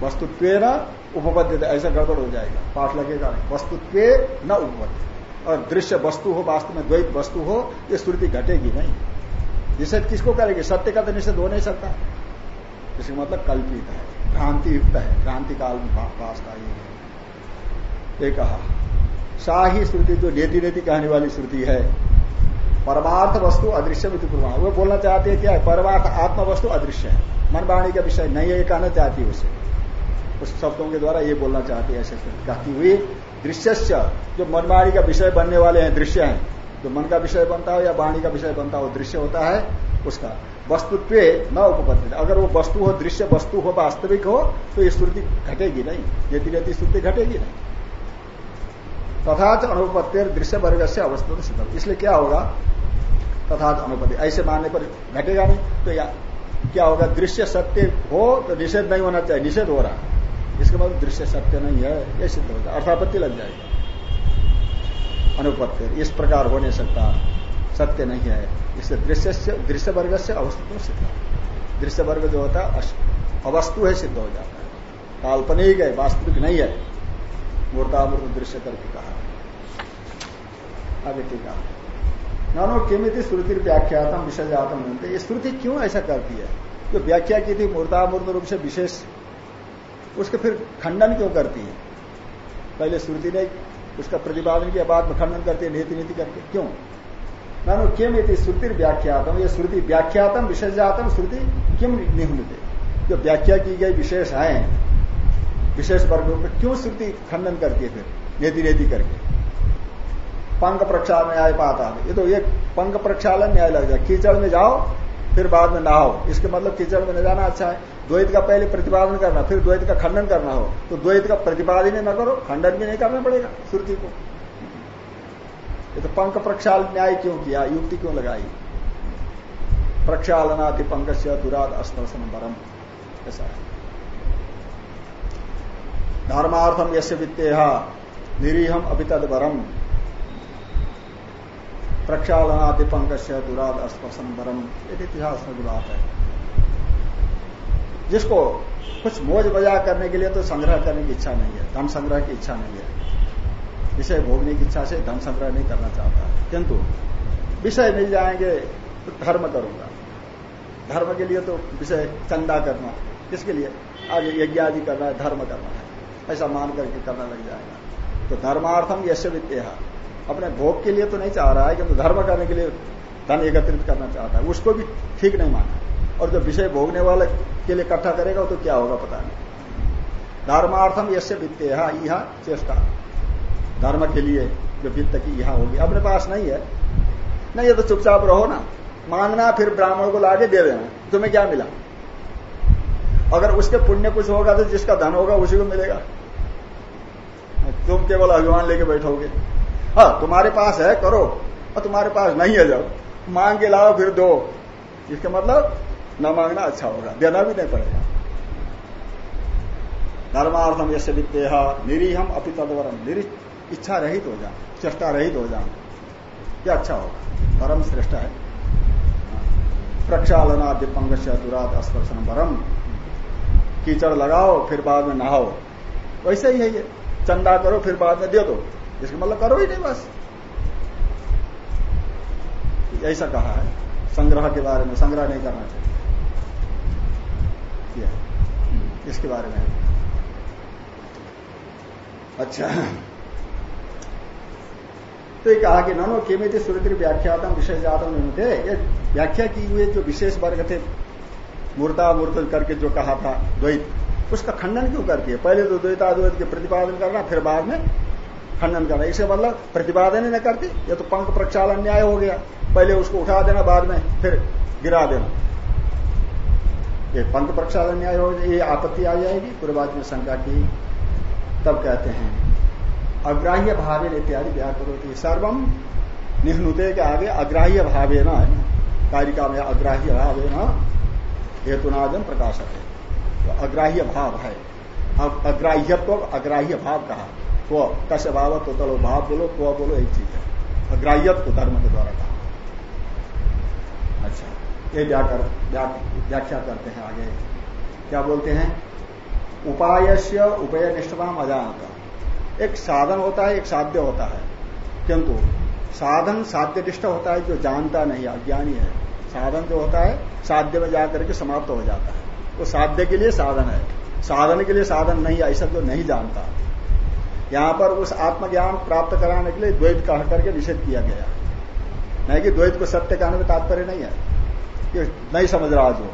वस्तुत्व न उपपद्य ऐसा गड़बड़ हो जाएगा। पाठ लगेगा नहीं। वस्तुत्व न उपपद्य और दृश्य वस्तु हो, वास्तव में द्वैत वस्तु हो, ये श्रुति घटेगी नहीं। निषेध किसको करेगी? सत्य का तो निषेध हो नहीं सकता। इसका मतलब कल्पित है। भ्रांति युक्त है भ्रांति काल में वास्ता ये है ये। कहा, शाही श्रुति जो नेति नेति कहने वाली श्रुति है, परमार्थ वस्तु अदृश्य भी पूर्वाण वो बोलना चाहते हैं क्या? है परमार्थ आत्म वस्तु अदृश्य है। मन मनवाणी का विषय नहीं है, ये कहना चाहती है उसे। उस शब्दों के द्वारा ये बोलना चाहती है ऐसे कहती हुई दृश्य जो मनवाणी का विषय बनने वाले हैं, दृश्य हैं, जो मन का विषय बनता हो या वाणी का विषय बनता हो, दृश्य होता है, उसका। वस्तुत्व न उपपत्ति अगर वो वस्तु हो, दृश्य वस्तु हो, वास्तविक हो तो ये श्रुति घटेगी नहीं। यदि यदि श्रुति घटेगी नहीं। तथा अनुपत्ति दृश्य वर्ग से अवस्था सिद्ध इसलिए क्या होगा? तथा अनुपत्ति। ऐसे मानने पर घटेगा नहीं। तो या क्या होगा? दृश्य सत्य हो तो निषेध नहीं होना चाहिए। निषेध हो रहा इसके बाद दृश्य सत्य नहीं है यह सिद्ध होगा अर्थापत्ति लग जाएगी। अनुपत्ति इस प्रकार हो नहीं सकता। सत्य नहीं है। इससे दृश्य से दृश्य वर्ग से अवस्थित सिद्ध दृश्य वर्ग जो होता है अवस्तु है, सिद्ध हो जाता है। काल्पनिक है, वास्तविक नहीं है। मूर्तामूर्त दृश्य करके कहा। आगे टीका नानो, किमित श्रुति व्याख्यातम विषय जातम मिलते ये श्रुति क्यों ऐसा करती है? जो व्याख्या की थी, मूर्तामूर्त रूप से विशेष, उसके फिर खंडन क्यों करती है? पहले श्रुति ने उसका प्रतिपादन किया, बाद में खंडन करती है नीति नीति करके। क्यों? नानो किम इति श्रुति व्याख्यातम? ये श्रुति व्याख्यातम विशेषातम श्रुति किम निहुनते? जो व्याख्या की गई विशेष है, विशेष वर्गों में क्यों श्रुति खंडन करती है फिर नेति नेति करके? पंख प्रक्षाल न्याय पाता है। ये तो एक पंख प्रक्षालन न्याय लग जाए। कीचड़ में जाओ, फिर बाद में नहाओ। इसके मतलब कीचड़ में न जाना अच्छा है। द्वैत का पहले प्रतिपादन करना, फिर द्वैत का खंडन करना हो। तो द्वैत का प्रतिपादन ही न करो, खंडन भी नहीं करना पड़ेगा श्रुति को। ये तो पंख प्रक्षाल न्याय क्यों किया? युक्ति क्यों लगाई? प्रक्षालनाति पंक से दुराद अस्पर्शन परम ऐसा धर्मार्थम यश वित्तेहा, निरीहम अभी तदरम प्रक्षालनाति पंक से दुराद अस्पर्शन परम एक इतिहास में बात है। जिसको कुछ मोज बजा करने के लिए तो संग्रह करने की इच्छा नहीं है। धन संग्रह की इच्छा नहीं है। विषय भोगने की इच्छा से धन संग्रह नहीं करना चाहता। किंतु विषय मिल जाएँगे तो धर्म करूँगा। धर्म के लिए तो विषय चंदा करना, किसके लिए? आज यज्ञ आदि करना है, धर्म करना है। ऐसा मान करके करना लग जाएगा। तो धर्मार्थम यश वित्तेहा। अपने भोग के लिए तो नहीं चाह रहा है, किंतु धर्म करने के लिए धन एकत्रित करना चाहता है। उसको भी ठीक नहीं माना। और जो विषय भोगने वाले के लिए इकट्ठा करेगा तो क्या होगा पता नहीं। धर्मार्थम यश वित्तेहा यह चेष्टा। धर्म के लिए जो वित्त की यहाँ होगी। अपने पास नहीं है। नहीं ये तो चुपचाप रहो ना। मांगना फिर ब्राह्मण को लाके दे देना। तुम्हें क्या मिला? अगर उसके पुण्य कुछ होगा तो जिसका धन होगा उसी को मिलेगा। तुम केवल अभिमान लेके बैठोगे। हाँ तुम्हारे पास है, करो। और तुम्हारे पास नहीं है जब। मांग के लाओ, फिर दो। इसका मतलब न मांगना अच्छा होगा। देना भी नहीं पड़ेगा। धर्मार्थम यश वित्तेहा, निरीहम अपि तदवरम निरी इच्छा रहित हो जाए चेष्टा रहित हो जाए यह अच्छा होगा। परम श्रेष्ठ है। प्रक्षालना दिपंग से दुरात स्पर्शन परम। कीचड़ लगाओ, फिर बाद में नहाओ। वैसे ही है ये। चंदा करो, फिर बाद में दे दो। इसका मतलब करो ही नहीं बस। ऐसा कहा है। संग्रह के बारे में, संग्रह नहीं करना चाहिए। इसके बारे में। अच्छा। तो ये कहा कि ननो केमित श्रुति व्याख्यातम विशेष जातम थे ये व्याख्या की हुई जो विशेष वर्ग थे, मूर्ता मूर्त करके जो कहा था, द्वैत, उसका खंडन क्यों करती है? पहले तो द्वैताद्वैत के प्रतिपादन करना, फिर बाद में खंडन करना। इसे मतलब प्रतिपादन ही न करती, ये तो पंख प्रक्षालन न्याय हो गया। पहले उसको उठा देना, बाद में फिर गिरा देना। ये पंख प्रक्षालन न्याय हो ये आपत्ति आ जाएगी पूर्वाज में शंका की, तब कहते हैं। अग्राह्य भावे इत्यादि व्याकर होती सर्वम निहनुते के आगे अग्राह्य भावे न कारिका में अग्राह्य भावे न हेतुनादन प्रकाशक है तो अग्राह्य भाव है। अग्राह्यत्व अग्राह्य भाव कहा। तो कश्य भाव तो चलो भाव बोलो तो बोलो, एक चीज़ है। अग्राह्यत्व धर्म के द्वारा कहा। अच्छा ये व्याख्या करते हैं आगे। क्या बोलते हैं? उपाय से उपाय निष्ठताम अजानता। एक साधन होता है, एक साध्य होता है। किंतु साधन साध्य निष्ठ होता है जो जानता नहीं, अज्ञानी है। साधन जो होता है, साध्य में जाकर के समाप्त हो जाता है। वो तो साध्य के लिए साधन है। साधन के लिए साधन नहीं ऐसा जो नहीं जानता। यहाँ पर उस आत्मज्ञान प्राप्त कराने के लिए द्वैत कह करके निषेध किया गया। नहीं कि द्वैत को सत्य कहने में तात्पर्य नहीं है। कि नहीं समझ रहा जो।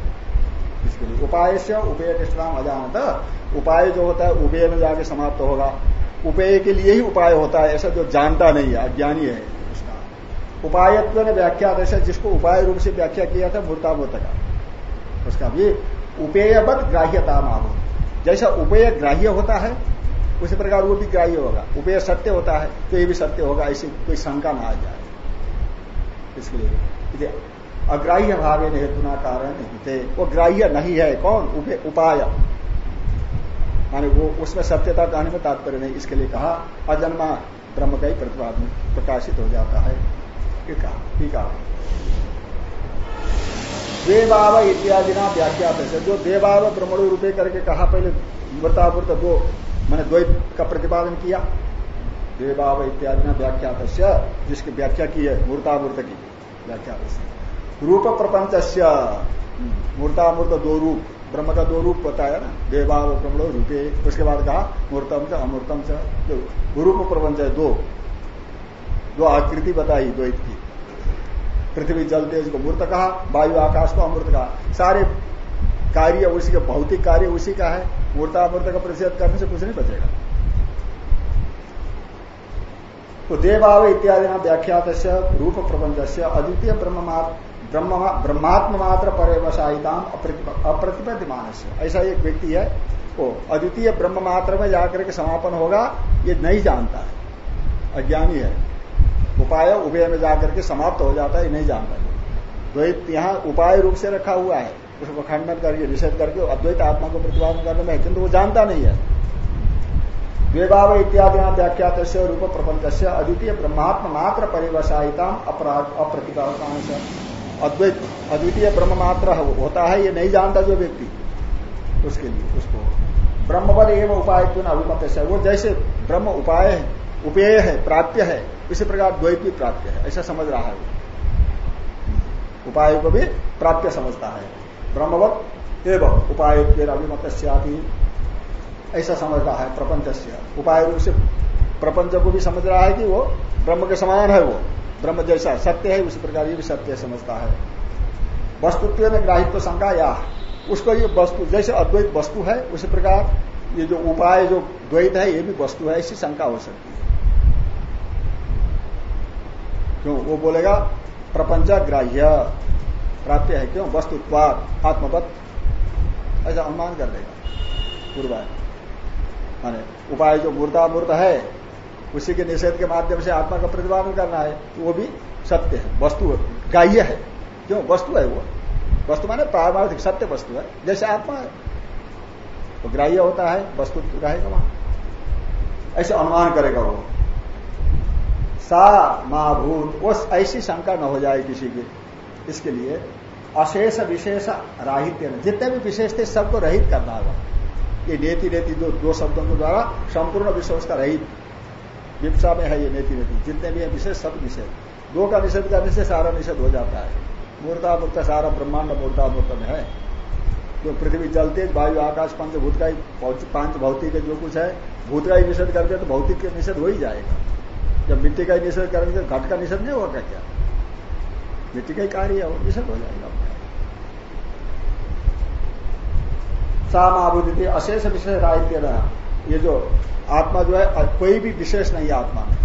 इसके लिए उपाय से उपेय निष्ठाम अजानत। उपाय जो होता है उपेय में जाके समाप्त होगा। उपेय के लिए ही उपाय होता है, ऐसा जो जानता नहीं है, अज्ञानी है उसका। उपायत्व ने व्याख्या जैसे जिसको उपाय रूप से व्याख्या किया था मूर्तामूर्त का उसका भी उपेयवत ग्राह्यता माहो जैसा उपेय ग्राह्य होता है, उसी प्रकार वो भी ग्राह्य होगा। उपेय सत्य होता है तो ये भी सत्य होगा, ऐसी कोई शंका ना आ जाए। इसके लिए अग्राह्य भावे हेतुना कारण नहीं थे। वो ग्राह्य नहीं है, कौन? उपाय। माने वो उसमें सत्यता कहने में तात्पर्य नहीं, इसके लिए कहा, अजन्मा ब्रह्म का ही प्रतिपादन प्रकाशित हो जाता है। देवाव इत्यादि ना व्याख्या जो देवाव ब्रह्मणु रूपे करके कहा, पहले मृतापूर्त दो, मैंने द्वैत का प्रतिपादन किया। देवाव इत्यादि ना व्याख्या जिसकी व्याख्या की है मूर्तामूर्त की, व्याख्या रूप प्रपंच मूर्तामूर्त दो रूप। ब्रह्म का दो रूप बताया ना, देवाव ब्रह्मणो रूपे, उसके बाद कहा, मूर्तम च, अमूर्तम च रूप प्रपंच है दो। दो आकृति बताई द्वैत की। पृथ्वी, जल, तेज को मूर्त कहा, वायु, आकाश को अमृत कहा। सारे कार्य उसी के, भौतिक कार्य उसी का है। मूर्तामूर्त का प्रतिषेध करने से कुछ नहीं बचेगा। तो देवाव इत्यादि व्याख्यात रूप प्रबंध से अद्वितीय ब्रह्मात्म मात्र पर्यवसायिताम अप्रतिपद्यमान से ऐसा एक व्यक्ति है, वो अद्वितीय ब्रह्म मात्र में जाकर के समापन होगा, ये नहीं जानता है। अज्ञानी है। उपाय उभय में जाकर के समाप्त हो जाता है नहीं जानता द्वैत यहाँ उपाय रूप से रखा हुआ है। उसको खंडन करके, निषेध करके, अद्वैत आत्मा को प्रतिपादन करने में किंतु वो जानता नहीं है। द्वेभाव इत्यादि व्याख्यात रूप प्रपंच अद्वितीय ब्रह्मात्म मात्र परिवसायिता अप्रतिपादन अद्वैत, अद्वितीय ब्रह्म मात्र होता है ये नहीं जानता जो व्यक्ति। उसके लिए, उसको। ब्रह्मपद एवं उपाय क्यों अभिमत से वो जैसे ब्रह्म उपाय है, उपेय है, प्राप्य है, इसी प्रकार द्वैत भी प्राप्य है, ऐसा समझ रहा है उपाय को भी प्राप्य समझता है। ब्रह्मवत एवं उपाय अभिमत ऐसा समझ रहा है प्रपंच उपाय रूप से प्रपंच को भी समझ रहा है कि वो ब्रह्म के समान है वो। ब्रह्म जैसा सत्य है, उसी प्रकार ये भी सत्य समझता है। वस्तुत्व में ग्राहित्व शंका या। उसको ये वस्तु, जैसे अद्वैत वस्तु है, उसी प्रकार ये जो उपाय, जो द्वैत है, ये भी वस्तु है, ऐसी शंका हो सकती है। क्यों? वो बोलेगा, प्रपंच ग्राह्य, प्राप्य है क्यों? वस्तुत्वाद आत्मवत। ऐसा अनुमान कर देगा। पूर्व माने, उपाय जो मूर्तामूर्त है उसी के निषेध के माध्यम से आत्मा का प्रतिपादन करना है तो वो भी सत्य है, वस्तु ग्राह्य है। क्यों? वस्तु है वो। वस्तु माने पारमार्थिक, सत्य वस्तु है। जैसे आत्मा है तो ग्राह्य होता है, वस्तु रहेगा वहाँ ऐसे अनुमान करेगा वो। सा महाभूत वो ऐसी शंका न हो जाए किसी की। इसके लिए अशेष, विशेष, राहित्य जितने भी विशेष थे, सबको रहित करना होगा। ये नेति नेति दो दो शब्दों के द्वारा संपूर्ण विशेष का रहित। विपसा में है ये नेति नेति। जितने भी है, विशेष सब निषेध दो का निषेध करने से सारा निषेध हो जाता है। मूर्ता मूर्त सारा ब्रह्मांड मूर्ता मूर्त में है। जो पृथ्वी जलते, वायु, आकाश पंचभूत का ही पाँच, भौतिक जो कुछ है भूत का ही निषेध करके तो भौतिक के निषेध हो ही जाएगा। जब मिट्टी का ही निषेध करेंगे तो घट का निषेध नहीं होगा क्या? मिट्टी का ही कार्य है निषेध हो जाएगा। सामाभूति अशेष विशेष राहित्य ये जो आत्मा जो है कोई भी विशेष नहीं आत्मा। में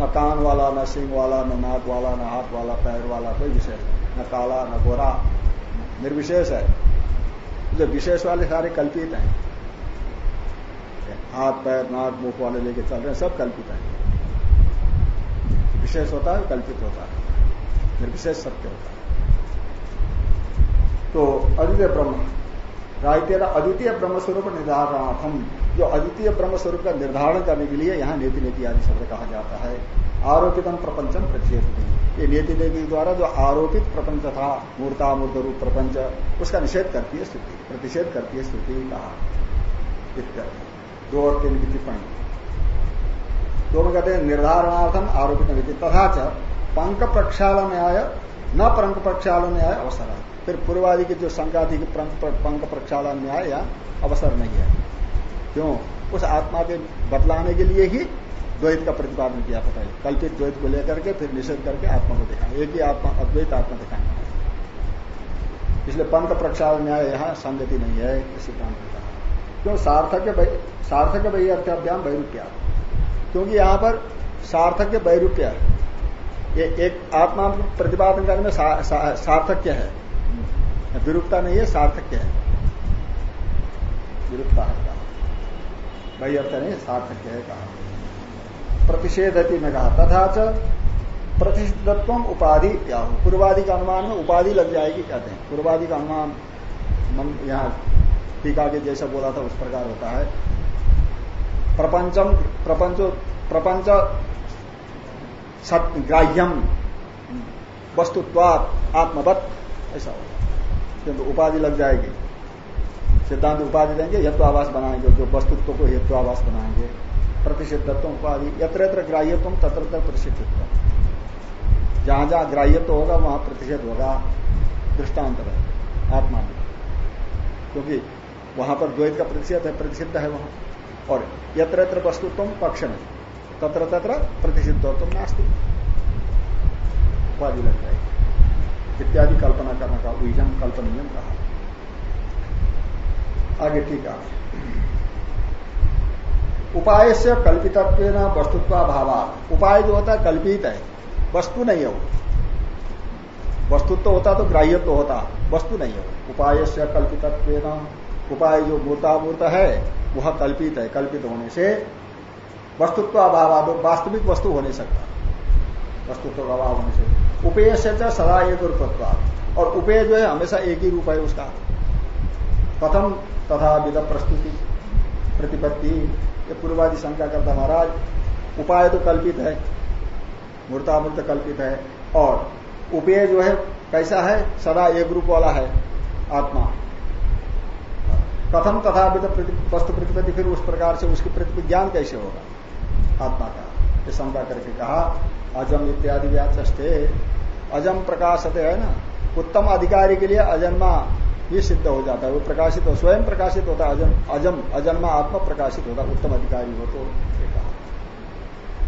न कान वाला, न सिंह वाला, न नाक वाला, न हाथ वाला, पैर वाला, कोई विशेष न काला, न गोरा, निर्विशेष है। जो विशेष वाले सारे कल्पित हैं। हाथ, पैर, नाक मुख वाले लेके चल रहे हैं, सब कल्पित है। विशेष होता है, कल्पित होता है। निर्विशेष सत्य होता है। तो अद्वितीय ब्रह्म। राइतेरा अद्वितीय ब्रह्म स्वरूप निर्धारणार्थम। जो अद्वितीय ब्रह्म स्वरूप का निर्धारण करने के लिए यहाँ नीति नीति आदि शब्द कहा जाता है। आरोपितम प्रपंचम प्रतिषेध ये नीति नीति द्वारा जो आरोपित प्रपंच था मूर्ता मूर्त रूप प्रपंच, उसका निषेध करती है स्थिति प्रतिषेध करती है स्थिति कहा दो और तीन की टिप्पणी। दोनों कहते हैं, निर्धारणार्थम आरोपित नीति। तथा च पंक प्रक्षालन न्याय न पंक प्रक्षालन न्याय अवसर। फिर पूर्वादि की जो शंका पंक प्रक्षालन न्याय या अवसर नहीं है। क्यों? उस आत्मा के बतलाने के लिए ही द्वैत का प्रतिपादन किया था पहले। कल्पित द्वैत को लेकर के फिर निषेध करके आत्मा को दिखाएँगे एक ही आत्मा अद्वैत आत्मा दिखाएँगे इसलिए पंत प्रक्षाल न्याय यहाँ संगति नहीं है सिद्धांत ने कहा। क्यों? सार्थक सार्थक वैर्थ्याभ्याम वैरूप्या। क्योंकि यहाँ पर सार्थक वैरूप्य। ये एक आत्मा प्रतिपादन करने में सा, सा, है। विरूपता नहीं है सार्थक्य है। विरूपता है। वही अर्थ नहीं सार्थक है कहा। प्रतिषेधति में कहा, तथा प्रतिषिधत्व उपाधि क्या हो पूर्वादि का अनुमान में उपाधि लग जाएगी, कहते हैं। पूर्वादि का अनुमान यहाँ टीका के जैसा बोला था, उस प्रकार होता है। प्रपंचम, प्रपंच प्रपंच ग्राह्यम वस्तुत्वात आत्मवत, ऐसा होगा। किंतु उपाधि लग जाएगी। सिद्धांत उपाधि देंगे हेत्वाभास बनाएँगे, जो वस्तुत्व को हेत्वाभास बनाएँगे। प्रतिषिद्धत्व उपाधि यत्र यत्र ग्राह्यत्व तत्र तत्र प्रतिषिधित्व जहाँ जहाँ ग्राह्यत्व होगा, वहाँ प्रतिषेध होगा। दृष्टांत है आत्मा में। क्योंकि वहाँ पर द्वैत का प्रतिषेध है, प्रतिषिद्ध है वहाँ। और यत्र यत्र वस्तुत्व पक्ष में, तत्र तत्र प्रतिषिद्धत्व नास्ती। उपाधि लग जाएगी। इत्यादि कल्पना करने का उजम कल्पनीय कहा। आगे ठीक है उपाय से कल्पितत्व वस्तुत्व भावा उपाय जो होता है कल्पित है, वस्तु नहीं है वस्तुत्व तो होता तो ग्राह्य तो होता, वस्तु नहीं है उपाय से कल्पितत्व उपाय जो मूर्ता मूर्तामूर्त है, वह कल्पित है। कल्पित होने से वस्तुत्व अभाव वास्तविक वस्तु हो नहीं सकता। वस्तुत्व का अभाव होने से। उपेय से सदा एक रूपत्व और उपेय जो है, हमेशा एक ही रूप है उसका। प्रथम तथा विध प्रस्तुति प्रतिपत्ति। ये पूर्वादि शंका करता महाराज, उपाय तो कल्पित है, मूर्तामूर्त कल्पित है, और उपेय जो है, कैसा है, सदा एक रूप वाला है, आत्मा। कथम तथा वस्तु प्रतिपत्ति, फिर उस प्रकार से उसकी प्रति ज्ञान कैसे होगा? आत्मा का, ये शंका करके कहा, अजम इत्यादि व्याचे अजम प्रकाशते, है ना? उत्तम अधिकारी के लिए अजन्मा ये सिद्ध हो जाता है, वो प्रकाशित हो, स्वयं प्रकाशित होता है अजम, अजन्मा आत्मा प्रकाशित होता है, उत्तम अधिकारी हो तो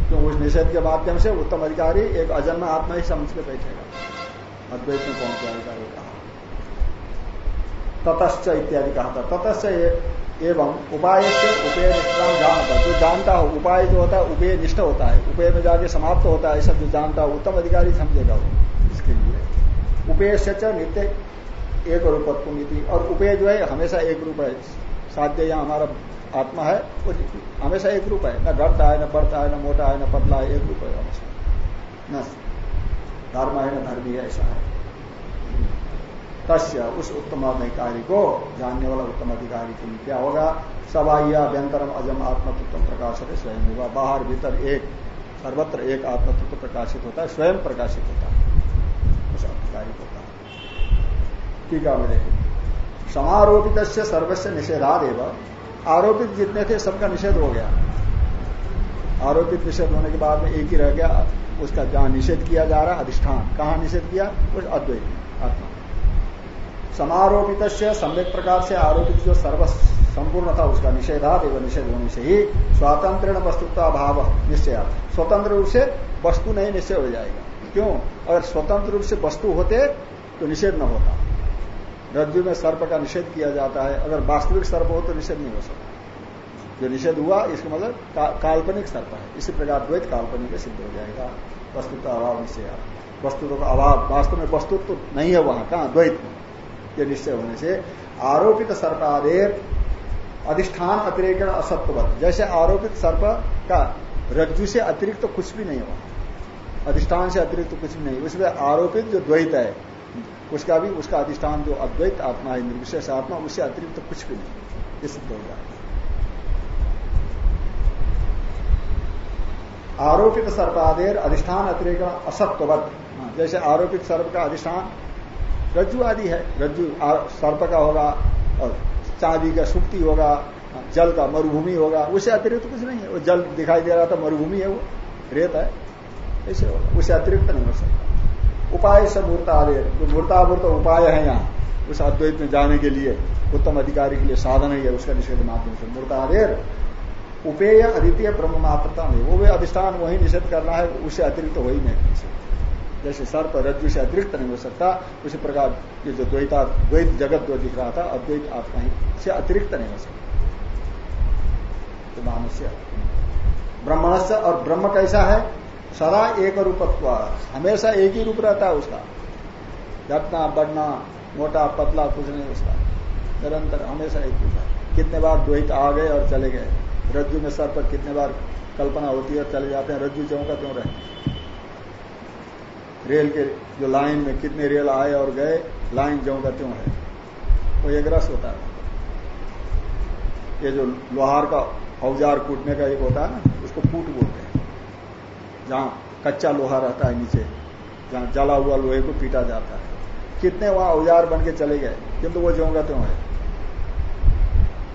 क्यों? उस निषेध के माध्यम से उत्तम अधिकारी एक अजन्मा आत्मा ही समझ के बैठेगा। अद्वैत में पहुँच जाएगा ये कहा? ततश्च इत्यादि कहा था। ततश्च एवं उपाय से उपेय निष्ठान जानता जो जानता हो, उपाय जो होता है उपेय निष्ठ होता है। उपेय में जाके समाप्त होता है, ऐसा जो जानता हो, उत्तम अधिकारी समझेगा वो इसके लिए। उपेय से नित्य एक रूपत्व नीति और उपेय जो है, हमेशा एक रूप है। साध्य यहाँ हमारा आत्मा है, वो हमेशा एक रूप है। न घटता है, न बढ़ता है, न मोटा है, न पतला है, एक रूप है हमेशा। न, धर्म है, न धर्मी है ऐसा है। तस्य उस उत्तम अधिकारी को जानने वाला उत्तम अधिकारी के लिए क्या होगा? सबाइया व्यंतरम अजम आत्मतत्व प्रकाशित स्वयं होगा। बाहर, भीतर एक, सर्वत्र एक आत्मतत्व प्रकाशित होता है, स्वयं प्रकाशित होता है। उस अधिकारी को टीका में देखें समारोपित से सर्वस्व निषेधाद एवं आरोपित जितने थे, सबका निषेध हो गया। आरोपित निषेध होने के बाद में एक ही रह गया। उसका जहाँ निषेध किया जा रहा, अधिष्ठान। कहा निषेध किया? उस अद्वैत आत्मा। समारोपित सम्यक प्रकार से आरोपित जो सर्व संपूर्ण था उसका निषेधाद एवं निषेध होने से ही स्वातंत्र वस्तुत्व अभाव निश्चय स्वतंत्र रूप से वस्तु नहीं, निश्चय हो जाएगा। क्यों? अगर स्वतंत्र रूप से वस्तु होते तो निषेध न होता। रज्जु में सर्प का निषेध किया जाता है। अगर वास्तविक सर्प हो तो निषेध नहीं हो सकता। जो निषेध हुआ इसका मतलब का, काल्पनिक सर्प है। इसी प्रकार द्वैत काल्पनिक सिद्ध हो जाएगा। वस्तु का अभाव निश्चय वस्तु का अभाव वास्तव में वस्तु तो नहीं है वहाँ कहा? द्वैत में। यह निश्चय होने से आरोपित सर्पादेर अधिष्ठान अतिरिक्त असत्वत जैसे आरोपित सर्प का रज्जु से अतिरिक्त तो कुछ भी नहीं हुआ। अधिष्ठान से अतिरिक्त तो कुछ भी नहीं। उसमें आरोपित जो द्वैत है उसका भी उसका अधिष्ठान जो अद्वैत आत्मा है निर्विशेष आत्मा उससे अतिरिक्त तो कुछ भी नहीं। ये सिद्ध हो जाता आरोपित सर्पादेर अधिष्ठान अतिरिक्त असत्वत हाँ, जैसे आरोपित सर्प का अधिष्ठान रज्जु आदि है। रज्जु सर्प का होगा और चांदी का सुक्ति होगा जल का मरुभूमि होगा उससे अतिरिक्त कुछ नहीं है। वो जल दिखाई दे रहा था मरुभूमि है वो रेत है ऐसे होगा। उससे अतिरिक्त नहीं हो सकता। उपाय से मूर्तादेर जो मूर्तामूर्त उपाय है यहाँ, उस अद्वैत में जाने के लिए, उत्तम अधिकारी के लिए साधन ही उसका निषेध माध्यम से। मूर्तादेर उपेय अद्वितीय ब्रह्म मात्रता नहीं। वो भी अधिष्ठान, वही निषेध करना है, उसे अतिरिक्त हो ही। नहीं जैसे सर्प रज्जु से अतिरिक्त नहीं हो सकता, उसी प्रकार ये जो द्वैता, द्वैत जगत जो दिख रहा था, अद्वैत आत्मा ही से अतिरिक्त नहीं हो सकता। तो मानुष्य ब्रह्मणस्य और ब्रह्म कैसा है? सदा एक रूपत्व। हमेशा एक ही रूप रहता है उसका। घटना, बढ़ना, मोटा, पतला, कुछ नहीं उसका। निरंतर हमेशा एक रूप है कितने बार द्वैत आ गए और चले गए। रज्जु में सर पर कितने बार कल्पना होती है और चले जाते हैं। रज्जु चौका क्यों रहे? रेल के जो लाइन में कितने रेल आए और गए, लाइन ज्यो का त्यों है? वो एक रस होता है। ये जो लोहार का औज़ार कूटने का एक होता है ना, उसको कूट बोलते जहाँ कच्चा लोहा रहता है नीचे जहाँ जला हुआ लोहे को पीटा जाता है। कितने वहाँ औज़ार बन के चले गए किंतु वो ज्यो त्यों है।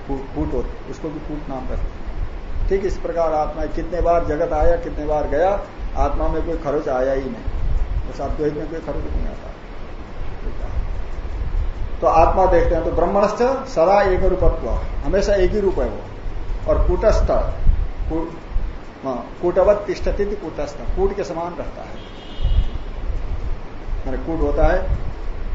कूट होते उसको भी कूट नाम करते ठीक इस प्रकार आत्मा कितने बार जगत आया कितने बार गया आत्मा में कोई खर्च आया ही नहीं। उस अद्वैत में कोई खर्च नहीं आता। तो आत्मा देखते हैं तो ब्रह्मणस्थ सदा एक रूपत्व हमेशा एक ही रूप है वो। और कूटस्थ हाँ, कूटवत तिष्ठती कूटस्थ, कूट के समान रहता है। मैंने कूट होता है,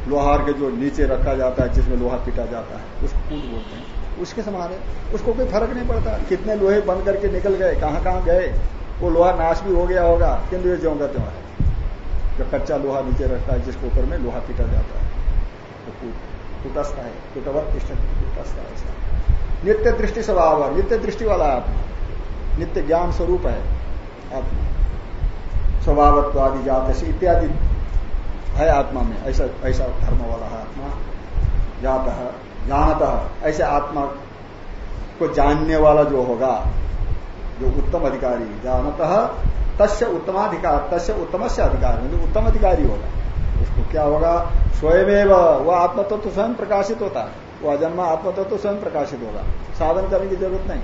लोहार के जो नीचे रखा जाता है, जिसमें लोहा पीटा जाता है, उसको कूट बोलते हैं। उसके समान है। उसको कोई फ़र्क नहीं पड़ता, कितने लोहे बंद करके निकल गए, कहाँ कहाँ गए, वो लोहा नाश भी हो गया होगा किंतु ये ज्यो का त्यों है। जो कच्चा लोहा नीचे रखता है, जिसके ऊपर में लोहा पीटा जाता है तो कुटस्थ है, कुटवत कुटस्थ ऐसा नित्य दृष्टि स्वभाव है, नित्य दृष्टि वाला आत्मा। नित्य ज्ञान स्वरूप है। आत्मा स्वभावत्व आदि जात इत्यादि है आत्मा में। ऐसा ऐसा धर्म वाला है आत्मा, जात, जानत। ऐसे आत्मा को जानने वाला जो होगा, जो उत्तम अधिकारी, जानत, तस्य उत्तमाधिकार तस्य उत्तम से अधिकार मतलब उत्तम अधिकारी होगा। उसको क्या होगा? स्वयं वह आत्मतत्व तो स्वयं प्रकाशित होता है। वह अजन्मा आत्मतत्व तो स्वयं प्रकाशित होगा। साधन करने की ज़रूरत नहीं।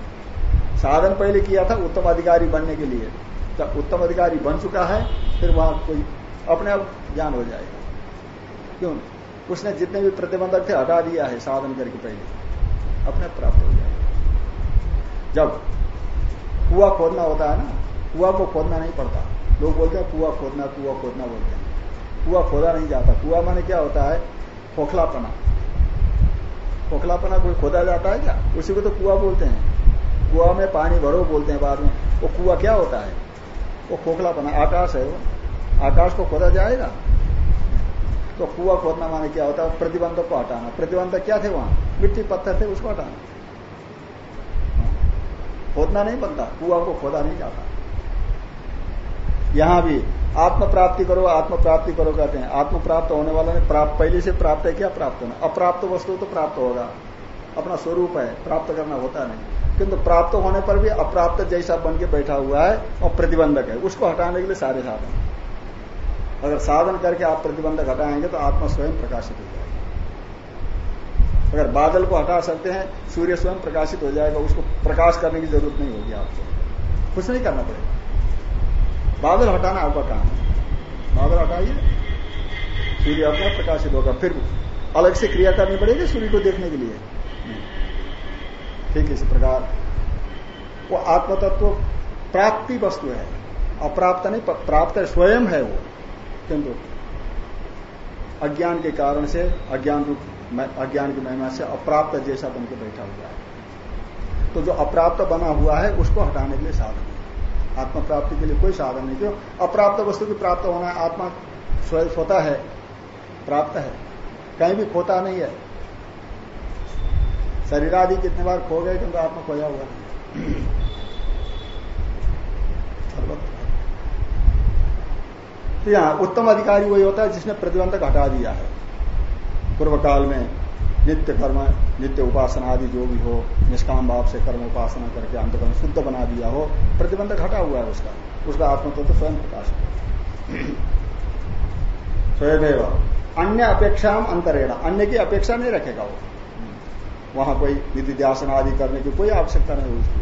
साधन पहले किया था उत्तम अधिकारी बनने के लिए। जब उत्तम अधिकारी बन चुका है, फिर वहाँ कोई अपने आप ज्ञान हो जाएगा। क्यों? उसने जितने भी प्रतिबंधक थे, हटा दिया है साधन करके पहले। अपने प्राप्त हो जाएगा। जब कुआ खोदना होता है ना, कुआ को खोदना नहीं पड़ता। लोग बोलते हैं, कुआ खोदना कुआ खोदना बोलते हैं। कुआ खोदा नहीं जाता। कुआ माने क्या होता है? खोखलापना। खोखलापना कोई खोदा जाता है क्या? उसी को तो कुआ बोलते हैं। कुआ में पानी भरो बोलते हैं बाद में। वो कुआ क्या होता है? वो खोखला बना, आकाश है वो। आकाश को खोदा जाएगा? तो कुआ खोदना माने क्या होता है? प्रतिबंधक को हटाना। प्रतिबंधक क्या थे वहाँ? मिट्टी पत्थर थे, उसको हटाना। खोदना नहीं बनता। कुआ को खोदा नहीं जाता। यहाँ भी आत्म प्राप्ति करो आत्म प्राप्ति करो कहते हैं। आत्म प्राप्त होने वाला ने प्राप्त, पहले से प्राप्त है क्या प्राप्त होना? अप्राप्त वस्तु तो प्राप्त होगा। अपना स्वरूप है, प्राप्त करना होता नहीं। किंतु प्राप्त होने पर भी अप्राप्त जैसा बन के बैठा हुआ है और प्रतिबंधक है, उसको हटाने के लिए सारे साधन अगर साधन करके आप प्रतिबंधक हटाएँगे तो आत्मा स्वयं प्रकाशित हो जाएगा। अगर बादल को हटा सकते हैं, सूर्य स्वयं प्रकाशित हो जाएगा, उसको प्रकाश करने की ज़रूरत नहीं होगी आपको। कुछ नहीं करना पड़ेगा। बादल हटाना आपका काम है। बादल हटाइए, सूर्य अपना प्रकाशित होगा। फिर अलग से क्रिया करनी पड़ेगी सूर्य को देखने के लिए। ठीक इसी प्रकार? वो आत्मतत्व प्राप्ति वस्तु है। अप्राप्त नहीं प्राप्त स्वयं है वो। किंतु अज्ञान के कारण से, अज्ञान रूप अज्ञान की महिमा से अप्राप्त जैसा बन के बैठा हुआ है। तो जो अप्राप्त बना हुआ है, उसको हटाने के लिए साधन है। आत्मा प्राप्ति के लिए कोई साधन नहीं। क्यों? अप्राप्त वस्तु की प्राप्त होना आत्मा स्वतः है, प्राप्त है। कहीं भी खोता नहीं है। शरीर आदि कितने बार खो गए क्योंकि आत्मा खोया हुआ नहीं? तो यहाँ उत्तम अधिकारी वही होता है जिसने प्रतिबंधक हटा दिया है। पूर्व काल में नित्य कर्म, नित्य उपासना आदि जो भी हो, निष्काम भाव से कर्म उपासना करके अंतकर्म शुद्ध बना दिया हो, प्रतिबंधक हटा हुआ है उसका। उसका आत्मत्व तो स्वयं प्रकाश स्वयं अन्य अपेक्षा अंतरेण। अन्य की अपेक्षा नहीं रखेगा वो। वहाँ कोई विधि ध्यासन आदि करने की कोई आवश्यकता नहीं उसकी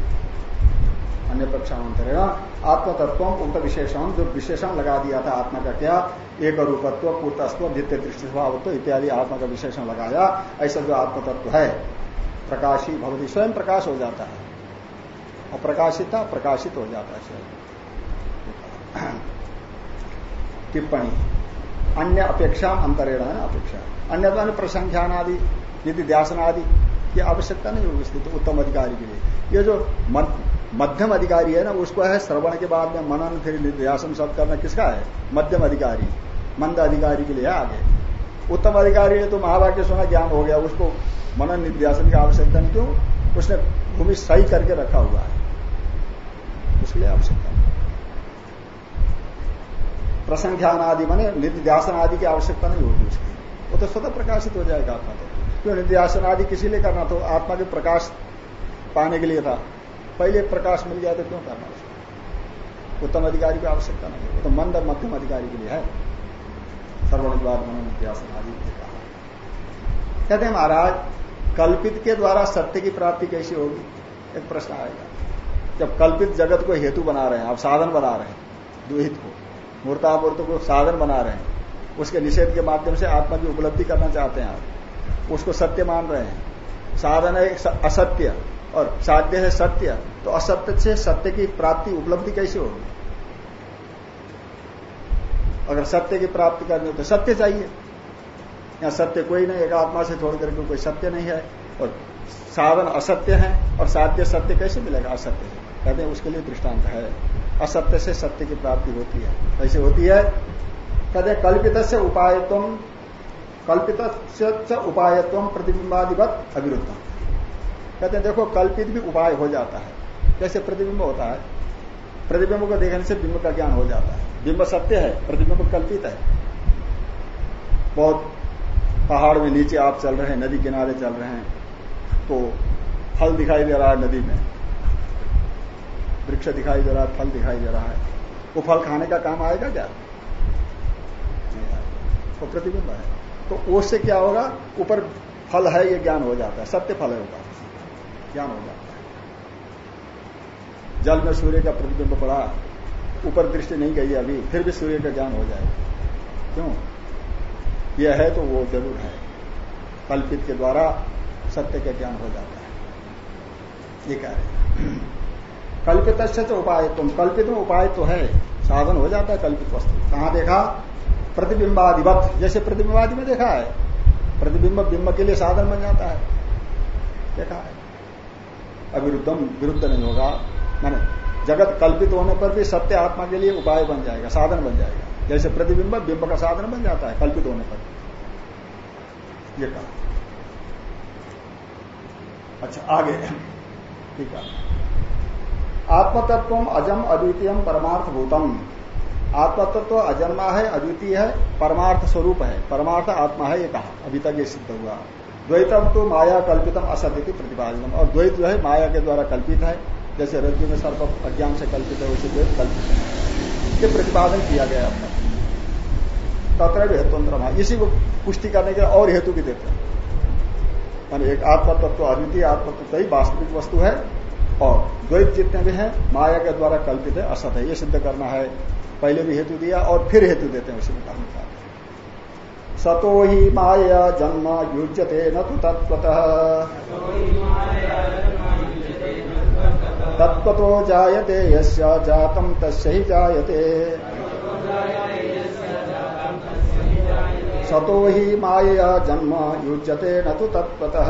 अन्य पक्षांतरेण आत्मतत्व उक्त विशेषण, जो विशेषण लगा दिया था आत्मा का क्या? एक रूपत्व पूर्तस्व नित्य दृष्टि स्वभावत्व इत्यादि आत्मा का विशेषण लगाया। ऐसा जो आत्मतत्व है, प्रकाशी भवती स्वयं प्रकाश हो जाता है। अप्रकाशित था, प्रकाशित हो जाता है स्वयं। टिप्पणी। अन्य अपेक्षा, अंतरेण है अपेक्षा। अन्य प्रसंख्यान आदि निधि ध्यासन आदि की आवश्यकता नहीं होगी स्थिति उत्तम अधिकारी के लिए। ये जो मध्यम अधिकारी है ना, उसको है श्रवण के बाद में मनन, फिर निर्ध्यासन सब करना किसका है? मध्यम अधिकारी, मंद अधिकारी के लिए आगे। उत्तम अधिकारी है तो महावाक्य सुना, ज्ञान हो गया, उसको मनन निर्ध्यासन की आवश्यकता नहीं क्यों उसने भूमि सही करके रखा हुआ है। उसके लिए आवश्यकता प्रसंख्यान आदि, माने निध्यासन आदि की आवश्यकता नहीं होगी उसकी। वो तो स्वतः प्रकाशित हो जाएगा तो। क्यों निध्यासन आदि किसी लिए करना तो आत्मा के प्रकाश पाने के लिए था। पहले प्रकाश मिल गया तो क्यों करना उसको उत्तम अधिकारी की आवश्यकता नहीं है। तो मंद मध्यम अधिकारी के लिए है। सर्वण द्वार मनोन्यासन आदि कहा। कहते हैं, महाराज, कल्पित के द्वारा सत्य की प्राप्ति कैसी होगी? एक प्रश्न आएगा। जब कल्पित जगत को हेतु बना रहे हैं, आप साधन बना रहे हैं दुहित को मूर्तामूर्त को साधन बना रहे हैं, उसके निषेध के माध्यम से आत्मा की उपलब्धि करना चाहते हैं आप उसको सत्य मान रहे हैं। साधन है असत्य और साध्य है सत्य। तो असत्य से सत्य की प्राप्ति उपलब्धि कैसे होगी? अगर सत्य की प्राप्ति करनी हो तो सत्य चाहिए। या सत्य कोई नहीं, एक आत्मा से छोड़ करके कोई सत्य नहीं है। और साधन असत्य है और साध्य सत्य कैसे मिलेगा? असत्य से कहते हैं उसके लिए दृष्टांत है। असत्य से सत्य की प्राप्ति होती है। कैसे होती है? कहते कल्पित से उपायत्व कल्पित उपायत्व प्रतिबिंबादिवत अविरुद्ध कहते हैं, देखो, कल्पित भी उपाय हो जाता है। कैसे प्रतिबिंब होता है, प्रतिबिंब को देखने से बिंब का ज्ञान हो जाता है। बिंब सत्य है, प्रतिबिंब कल्पित है। बहुत पहाड़ में नीचे आप चल रहे हैं, नदी किनारे चल रहे हैं तो फल दिखाई दे रहा है नदी में। वृक्ष दिखाई दे रहा है, फल दिखाई दे रहा है। वो फल खाने का काम आएगा क्या? वो प्रतिबिंब है। तो उससे क्या होगा? ऊपर फल है, ये ज्ञान हो जाता है। सत्य फल है ऊपर ज्ञान हो जाता है। जल में सूर्य का प्रतिबिंब पड़ा, ऊपर दृष्टि नहीं गई अभी, फिर भी सूर्य का ज्ञान हो जाएगा क्यों? यह है तो वो ज़रूर है। कल्पित के द्वारा सत्य का ज्ञान हो जाता है। ये कह रहे कल्पित उपाय तुम कल्पित में उपाय तो है। साधन हो जाता है कल्पित वस्तु। कहाँ देखा? प्रतिबिंबादिवत, जैसे प्रतिबिंबादि में देखा है। प्रतिबिंब बिंब के लिए साधन बन जाता है। देखा है। अविरुद्धम विरुद्ध नहीं होगा। माने जगत कल्पित होने पर भी सत्य आत्मा के लिए उपाय बन जाएगा, साधन बन जाएगा। जैसे प्रतिबिंब बिंब का साधन बन जाता है, कल्पित होने पर। ये कहा। अच्छा आगे। ठीक है। आत्मतत्व अजम अद्वितीय परमार्थ भूतम आत्मतत्व अजन्मा है, अद्वितीय है, परमार्थ स्वरूप है। परमार्थ आत्मा है, ये कहा। अभी तक ये सिद्ध हुआ। द्वैतम तो माया कल्पितम असत्य प्रतिपादन और द्वैत जो है, माया के द्वारा कल्पित है। जैसे रज्जु में सर्प अज्ञान से कल्पित है वैसे द्वैत कल्पित है। ये प्रतिपादन किया गया अपना। तत्र भी हेतुंत्र इसी को पुष्टि करने के और हेतु भी देते हैं। एक आत्म तत्व अद्वितीय आत्म तत्व ही वास्तविक वस्तु है। और द्वैत जितने भी हैं, माया के द्वारा कल्पित है, असत है। ये सिद्ध करना है। पहले भी हेतु दिया और फिर हेतु देते हैं उसी में करना सतो ही माया जन्म युज्यते न तो तत्वतः तत्वतो जायते यस्य जातम तस्य ही जायते। सतो ही माया जन्म युज्यते न तो तत्वतः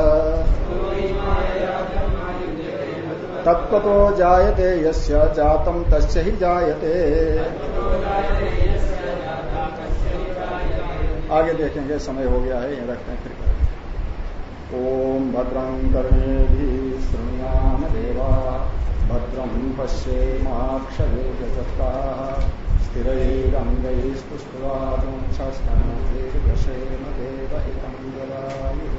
तत्व तो जायते यस्य जातम तस्य ही जायते। आगे देखेंगे, समय हो गया है ये रखते हैं फिर। ओम भद्रं कर्णे भी श्रृणाम देवा भद्रम पश्येमाक्षरेजत्ता स्थिरैरङ्गैस्तुष्टुवागुंशस्तनोर्दशेम देव इदं ददायुः